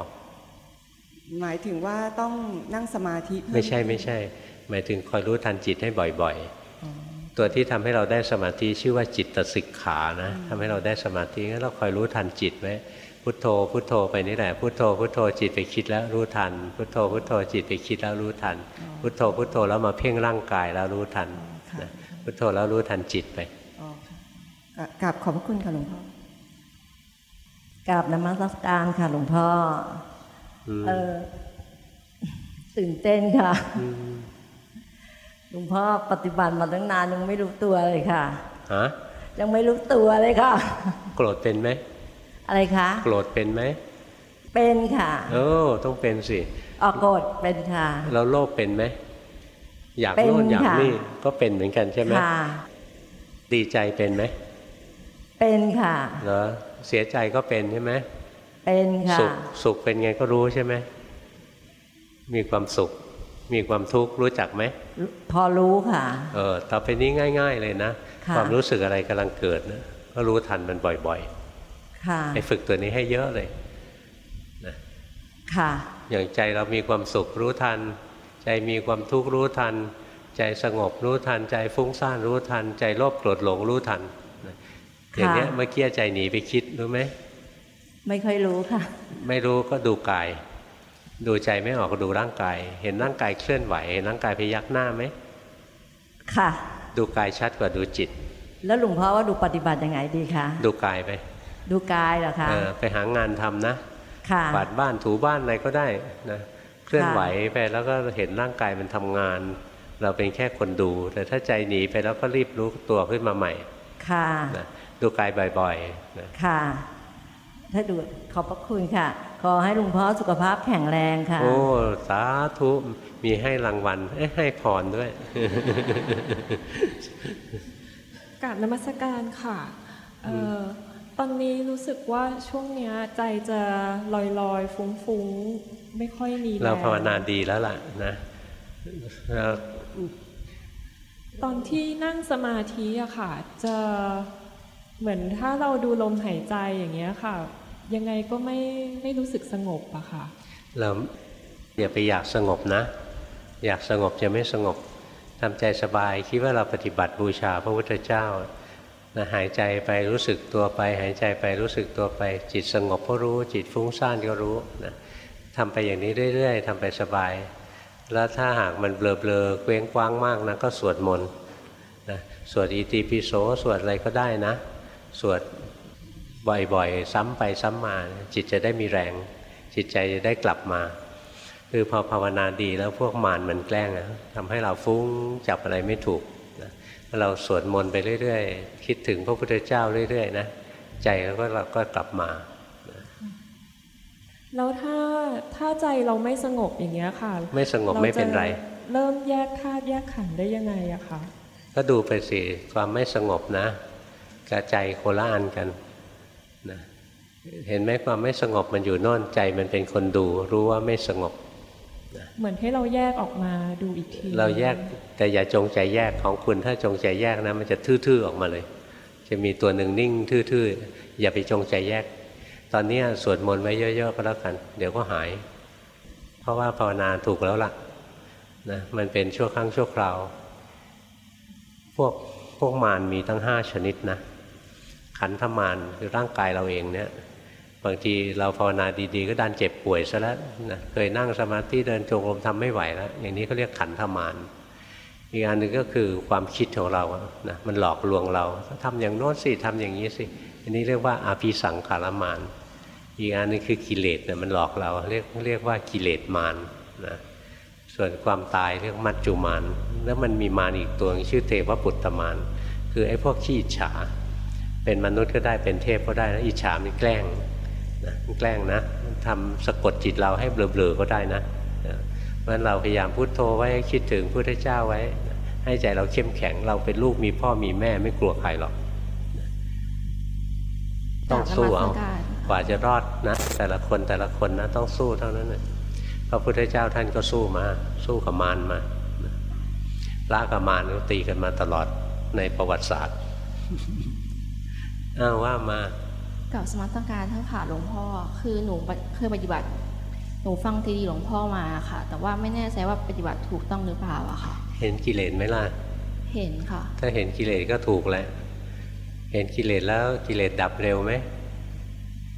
หมายถึงว่าต้องนั่งสมาธิเพิ่ไม่ใช่ไม่ใช่ หมายถึงคอยรู้ทันจิตให้บ่อย ๆ ตัวที่ทำให้เราได้สมาธิชื่อว่าจิตตสิกขานะทำให้เราได้สมาธิงั้นเราคอยรู้ทันจิตไว้พุทโธพุทโธไปนี่แหละพุทโธพุทโธจิตไปคิดแล้วรู้ทัน พุทโธพุทโธจิตไปคิดแล้วรู้ทัน พุทโธพุทโธแล้วมาเพ่งร่างกายแล้วรู้ทันนะ พุทโธแล้วรู้ทันจิตไปอ๋อค่ะกราบขอบพระคุณค่ะหลวงพ่อกราบนมัสการค่ะหลวงพ่ออมเออตื่นเต้นค่ะหลวงพ่อปฏิบัติมาตั้งนานยังไม่รู้ตัวเลยค่ะฮะยังไม่รู้ตัวเลยค่ะ โกรธเป็นไหมอะไรคะ โกรธเป็นไหมเป็นค่ะ โอ้ต้องเป็นสิออกโกรธเป็นค่ะ เราโลภเป็นไหม อยากเป็นโน่นอยากค่ะนี่ก็เป็นเหมือนกันใช่ไหมค่ะดีใจเป็นไหมเป็นค่ะเหรอเสียใจก็เป็นใช่ไหมเป็นค่ะสุขสุขเป็นไงก็รู้ใช่ไหมมีความสุข มีความทุกข์รู้จักไหมพอรู้ค่ะ เออต่อไปนี้ง่าย ๆ เลยนะค่ะความรู้สึกอะไรกำลังเกิดนะก็รู้ทันมันบ่อยค่ะๆไปฝึกตัวนี้ให้เยอะเลยนะค่ะ อย่างใจเรามีความสุขรู้ทัน ใจมีความทุกข์รู้ทัน ใจสงบรู้ทัน ใจฟุ้งซ่านรู้ทัน ใจโลภโกรธหลงรู้ทันนะอย่างเนี้ยเมื่อกี้ใจหนีไปคิดรู้ไหมไม่ค่อยรู้ค่ะ ไม่รู้ก็ดูกาย ดูใจไม่ออกก็ดูร่างกาย เห็นร่างกายเคลื่อนไหวเห็นร่างกายพยักหน้าไหมค่ะ ดูกายชัดกว่าดูจิต แล้วหลวงพ่อว่าดูปฏิบัติยังไงดีคะดูกายไป ดูกายเหรอคะเออไปหางานทำนะค่ะกวาดบ้านถูบ้านอะไรก็ได้นะ เคลื่อนค่ะไหวไปแล้วก็เห็นร่างกายมันทำงาน เราเป็นแค่คนดู แต่ถ้าใจหนีไปแล้วก็รีบรู้ตัวขึ้นมาใหม่ ค่ะนะดูกายบ่อยๆนะค่ะ ถ้าดูขอบพระคุณค่ะ ขอให้หลวงพ่อสุขภาพแข็งแรงค่ะ โอ้สาธุมีให้รางวัลเอ้ยให้พรด้วยกราบนมัสการค่ะเอ่อตอนนี้รู้สึกว่าช่วงเนี้ยใจจะลอยลอยๆฟุ้งฟุ้งๆ ไม่ค่อยมีแรงเราภาวนาดีแล้วล่ะนะเราตอนที่นั่งสมาธิอะค่ะ จะเหมือนถ้าเราดูลมหายใจอย่างเงี้ยค่ะ ยังไงก็ไม่ไม่รู้สึกสงบอะค่ะ เราอย่าไปอยากสงบนะ อยากสงบจะไม่สงบทำใจสบายคิดว่าเราปฏิบัติบูชาพระพุทธเจ้านะหายใจไปรู้สึกตัวไป หายใจไปรู้สึกตัวไป จิตสงบก็รู้ จิตฟุ้งซ่านก็รู้นะ ทำไปอย่างนี้เรื่อยๆทำไปสบาย แล้วถ้าหากมันเบลอๆเคว้งคว้างมากนะก็สวดมนต์นะสวดอิติปิโสสวดอะไรก็ได้นะ สวดบ่อยๆ ซ้ำไปซ้ำมา จิตจะได้มีแรง จิตใจจะได้กลับมา คือพอภาวนาดีแล้วพวกมารมันแกล้งนะทำให้เราฟุ้งจับอะไรไม่ถูกนะเราสวดมนต์ไปเรื่อยๆ คิดถึงพระพุทธเจ้าเรื่อยๆนะใจแล้วก็เราก็กลับมา แล้วถ้าถ้าใจเราไม่สงบอย่างเงี้ยค่ะ ไม่สงบไม่เป็นไราจะเริ่มแยกธาตุแยกขันธ์ได้ยังไงอะคะก็ดูไปสิความไม่สงบนะกับใจโคละอันกันนะเห็นไหมความไม่สงบมันอยู่โน่นใจมันเป็นคนดูรู้ว่าไม่สงบเหมือนให้เราแยกออกมาดูอีกที เราแยกแต่อย่าจงใจแยกของคุณถ้าจงใจแยกนะมันจะทื่อๆออกมาเลย จะมีตัวหนึ่งนิ่งทื่อๆอย่าไปจงใจแยก ตอนนี้สวดมนต์ไว้เยอะๆก็แล้วกัน เดี๋ยวก็หาย เพราะว่าภาวนาถูกแล้วล่ะนะมันเป็นชั่วครั้งชั่วคราว พวกพวกมารมีตั้งห้าชนิดนะ ขันธมารคือร่างกายเราเองเนี่ยบางทีเราภาวนาดีๆ ก็ดันเจ็บป่วยซะแล้วนะเคยนั่งสมาธิเดินจงกรมทำไม่ไหวแล้ว อย่างนี้เขาเรียกขันธมารอีกอันหนึ่งก็คือความคิดของเรานะมันหลอกลวงเราทำอย่างโน้นสิทำอย่างนี้สิ อันนี้เรียกว่าอาภิสังขารมาร อีกอันนึงคือกิเลสเนี่ยมันหลอกเราเรียกเรียกว่ากิเลสมารนะส่วนความตายเรียกมัจจุมารแล้วมันมีมารอีกตัวชื่อเทวปุตตมารคือไอ้พวกขี้อิจฉา เป็นมนุษย์ก็ได้เป็นเทพก็ได้นะอิจฉามันแกล้งนะมันแกล้งนะทำสะกดจิตเราให้เบลอๆก็ได้นะเพราะฉะนั้นเราพยายามพุโทโธไว้คิดถึงพระพุทธเจ้าไว้ ให้ใจเราเข้มแข็งเราเป็นลูกมีพ่อมีแม่ไม่กลัวใครหรอกต้องสู้เอา ว่าจะรอดนะ แต่ละคนแต่ละคนนะต้องสู้เท่านั้นนะพระพุทธเจ้าท่านก็สู้มา สู้กับมารมาพระกับมารก็ตีกันมาตลอดในประวัติศาสตร์อ้าวว่ามากับสมัตการทั้งขาหลวงพ่อ คือหนูเคยปฏิบัติ หนูฟังทีดีหลวงพ่อมาค่ะ แต่ว่าไม่แน่ใจว่าปฏิบัติถูกต้องหรือเปล่าอะค่ะ เห็นกิเลสไหมล่ะ เห็นค่ะ ถ้าเห็นกิเลสก็ถูกแล้วเห็นกิเลสแล้วกิเลสดับเร็วไหม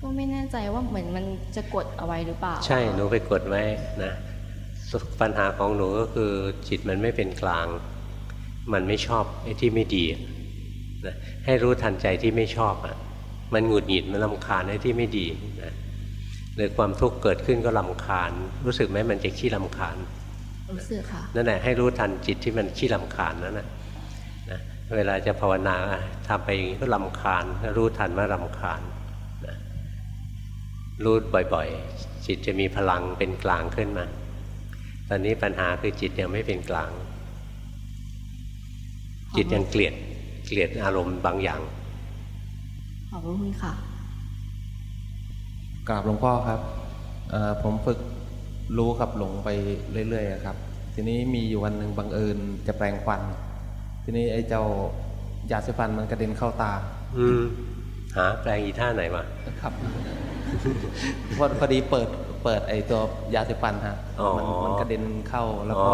ก็ไม่แน่ใจว่าเหมือนมันจะกดเอาไว้หรือเปล่า ใช่หนูไปกดไว้นะปัญหาของหนูก็คือจิตมันไม่เป็นกลาง มันไม่ชอบไอ้ที่ไม่ดีนะให้รู้ทันใจที่ไม่ชอบอะ มันหงุดหงิดมันลำคาญไอ้ที่ไม่ดีนะหรือความทุกข์เกิดขึ้นก็ลำคาญ รู้สึกไหมมันจะขี้ลำคาญรู้สึกค่ะนั่นแหละให้รู้ทันจิตที่มันขี้ลำคาญนั่นนะนะเวลาจะภาวนาทำไปอย่างนี้ก็ลำคาญรู้ทันว่าลำคาญนะ รู้บ่อยๆ จิตจะมีพลังเป็นกลางขึ้นมา ตอนนี้ปัญหาคือจิตยังไม่เป็นกลาง จิตยังเกลียดเกลียดอารมณ์บางอย่าง ขอบคุณค่ะกราบหลวงพ่อครับผมฝึกรู้กับหลงไปเรื่อยๆครับ ทีนี้มีอยู่วันหนึ่งบังเอิญจะแปลงฟัน ทีนี้ไอ้เจ้ายาสีฟันมันกระเด็นเข้าตา อืมหาแปลงอีท่าไหนมาครับ พอพอดีเปิดเปิดไอ้ตัวยาสีฟันฮะมันมันกระเด็นเข้าแล้วก็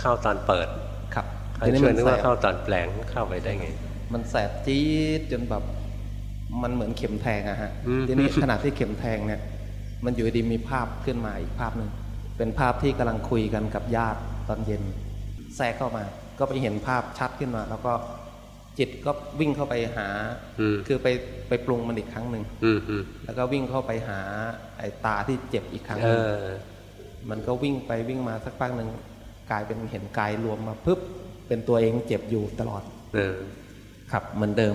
เข้าตอนเปิดครับทีนี้มันนึกว่าเข้าตอนแปลงเข้าไปได้ไง มันแสบจี๊ดจนแบบมันเหมือนเข็มแทงอะฮะทีนี้ขณะที่เข็มแทงเนี่ยมันอยู่ดีมีภาพขึ้นมาอีกภาพหนึ่งเป็นภาพที่กำลังคุยกันกับญาติตอนเย็นแทรกเข้ามา ก็ไปเห็นภาพชัดขึ้นมา แล้วก็ จิตก็วิ่งเข้าไปหา คือไปไปปรุงมันอีกครั้งหนึ่งแล้วก็วิ่งเข้าไปหาไอ้ตาที่เจ็บอีกครั้งหนึ่งมันก็วิ่งไปวิ่งมาสักพักหนึ่งกลายเป็นเห็นกายรวมมาปุ๊บเป็นตัวเองเจ็บอยู่ตลอดเออครับเหมือนเดิม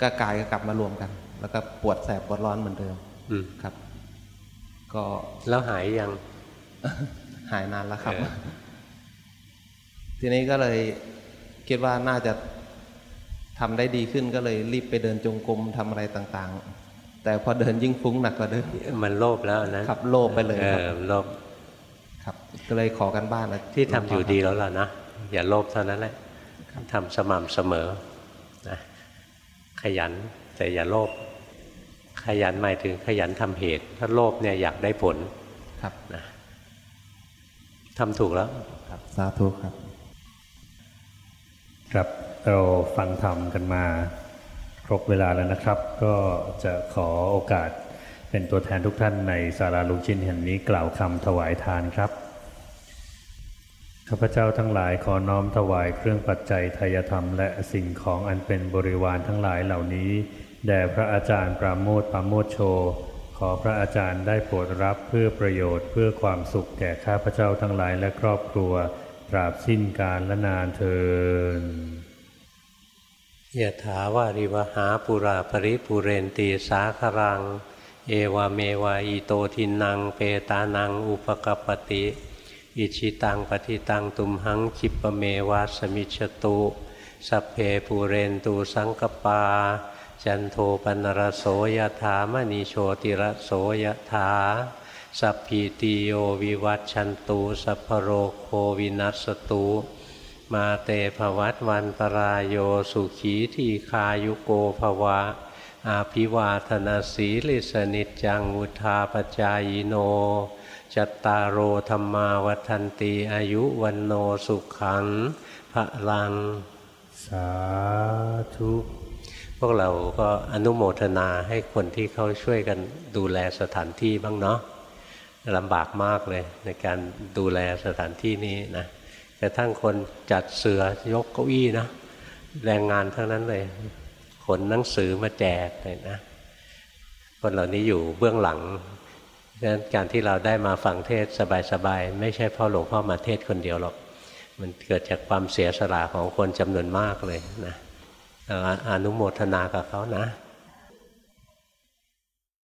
ก็กายก็กลับมารวมกัน แล้วก็ปวดแสบปวดร้อนเหมือนเดิมอืมครับ ก็แล้วหายยังหายนานแล้วครับ ทีนี้ก็เลยคิดว่าน่าจะ ทำได้ดีขึ้นก็เลยรีบไปเดินจงกรมทำอะไรต่างๆ แต่พอเดินยิ่งฟุ้งหนักกว่าเดิมมันโลภแล้วนะครับโลภไปเลยเอครับอโลภครับก็เลยขอกันบ้านนะที่ทำอยู่ดีแล้วล่ะนะอย่าโลภเท่านั้นแหละทำสม่ำเสมอนะขยันแต่อย่าโลภขยันหมายถึงขยันทำเหตุ ถ้าโลภเนี่ยอยากได้ผลครับนะทำถูกแล้วครับสาธุครับครับ เราฟังธรรมกันมาครบเวลาแล้วนะครับ ก็จะขอโอกาสเป็นตัวแทนทุกท่านในศาลาลุงชินแห่งนี้กล่าวคำถวายทานครับข้าพเจ้าทั้งหลายขอน้อมถวายเครื่องปัจจัยทายธรรม และสิ่งของอันเป็นบริวารทั้งหลายเหล่านี้แด่พระอาจารย์ปราโมทปราโมทโช ขอพระอาจารย์ได้โปรดรับเพื่อประโยชน์เพื่อความสุขแก่ข้าพเจ้าทั้งหลายและครอบครัว ตราบสิ้นกาลและนานเทิน ยะถาวาริวหาปุราปริปุเรนตีสาครัง เอวเมวะอิโตทินัง เปตานัง อุปะกัปปะติ อิจฉิตังปัตถิตังตุมหัง ขิปปะเมวะ สะมิชฌะตุสัพเพปูเรนตุ สังกัปปา จันโทปัณณะระโส ยะถา มะณิ โชติระโส ยะถา สัพพีติโยวิวัชชันตุ สัพพะโรโควินัสสะตุ มาเต ภะวัตวันตะราโยสุขีทีฆายุโก ภะวะ อาภิวาธนาสีลิสนิจังุทาปจายโน จัตตารโอธรรมาวันตีอายุวันโนสุขังพระลัง สาธุ พวกเราก็อนุโมทนาให้คนที่เขาช่วยกันดูแลสถานที่บ้างเนาะลำบากมากเลยในการดูแลสถานที่นี้นะก ระทั่งคนจัดเสือยกเก้าอี้นะแรงงานทั้งนั้นเลย ขนหนังสือมาแจกเลยนะ คนเหล่านี้อยู่เบื้องหลังดังนั้นการที่เราได้มาฟังเทศสบายๆ ไม่ใช่พ่อหลวงพ่อมาเทศคนเดียวหรอก มันเกิดจากความเสียสละของคนจำนวนมากเลยนะอนุโมทนากับเขานะ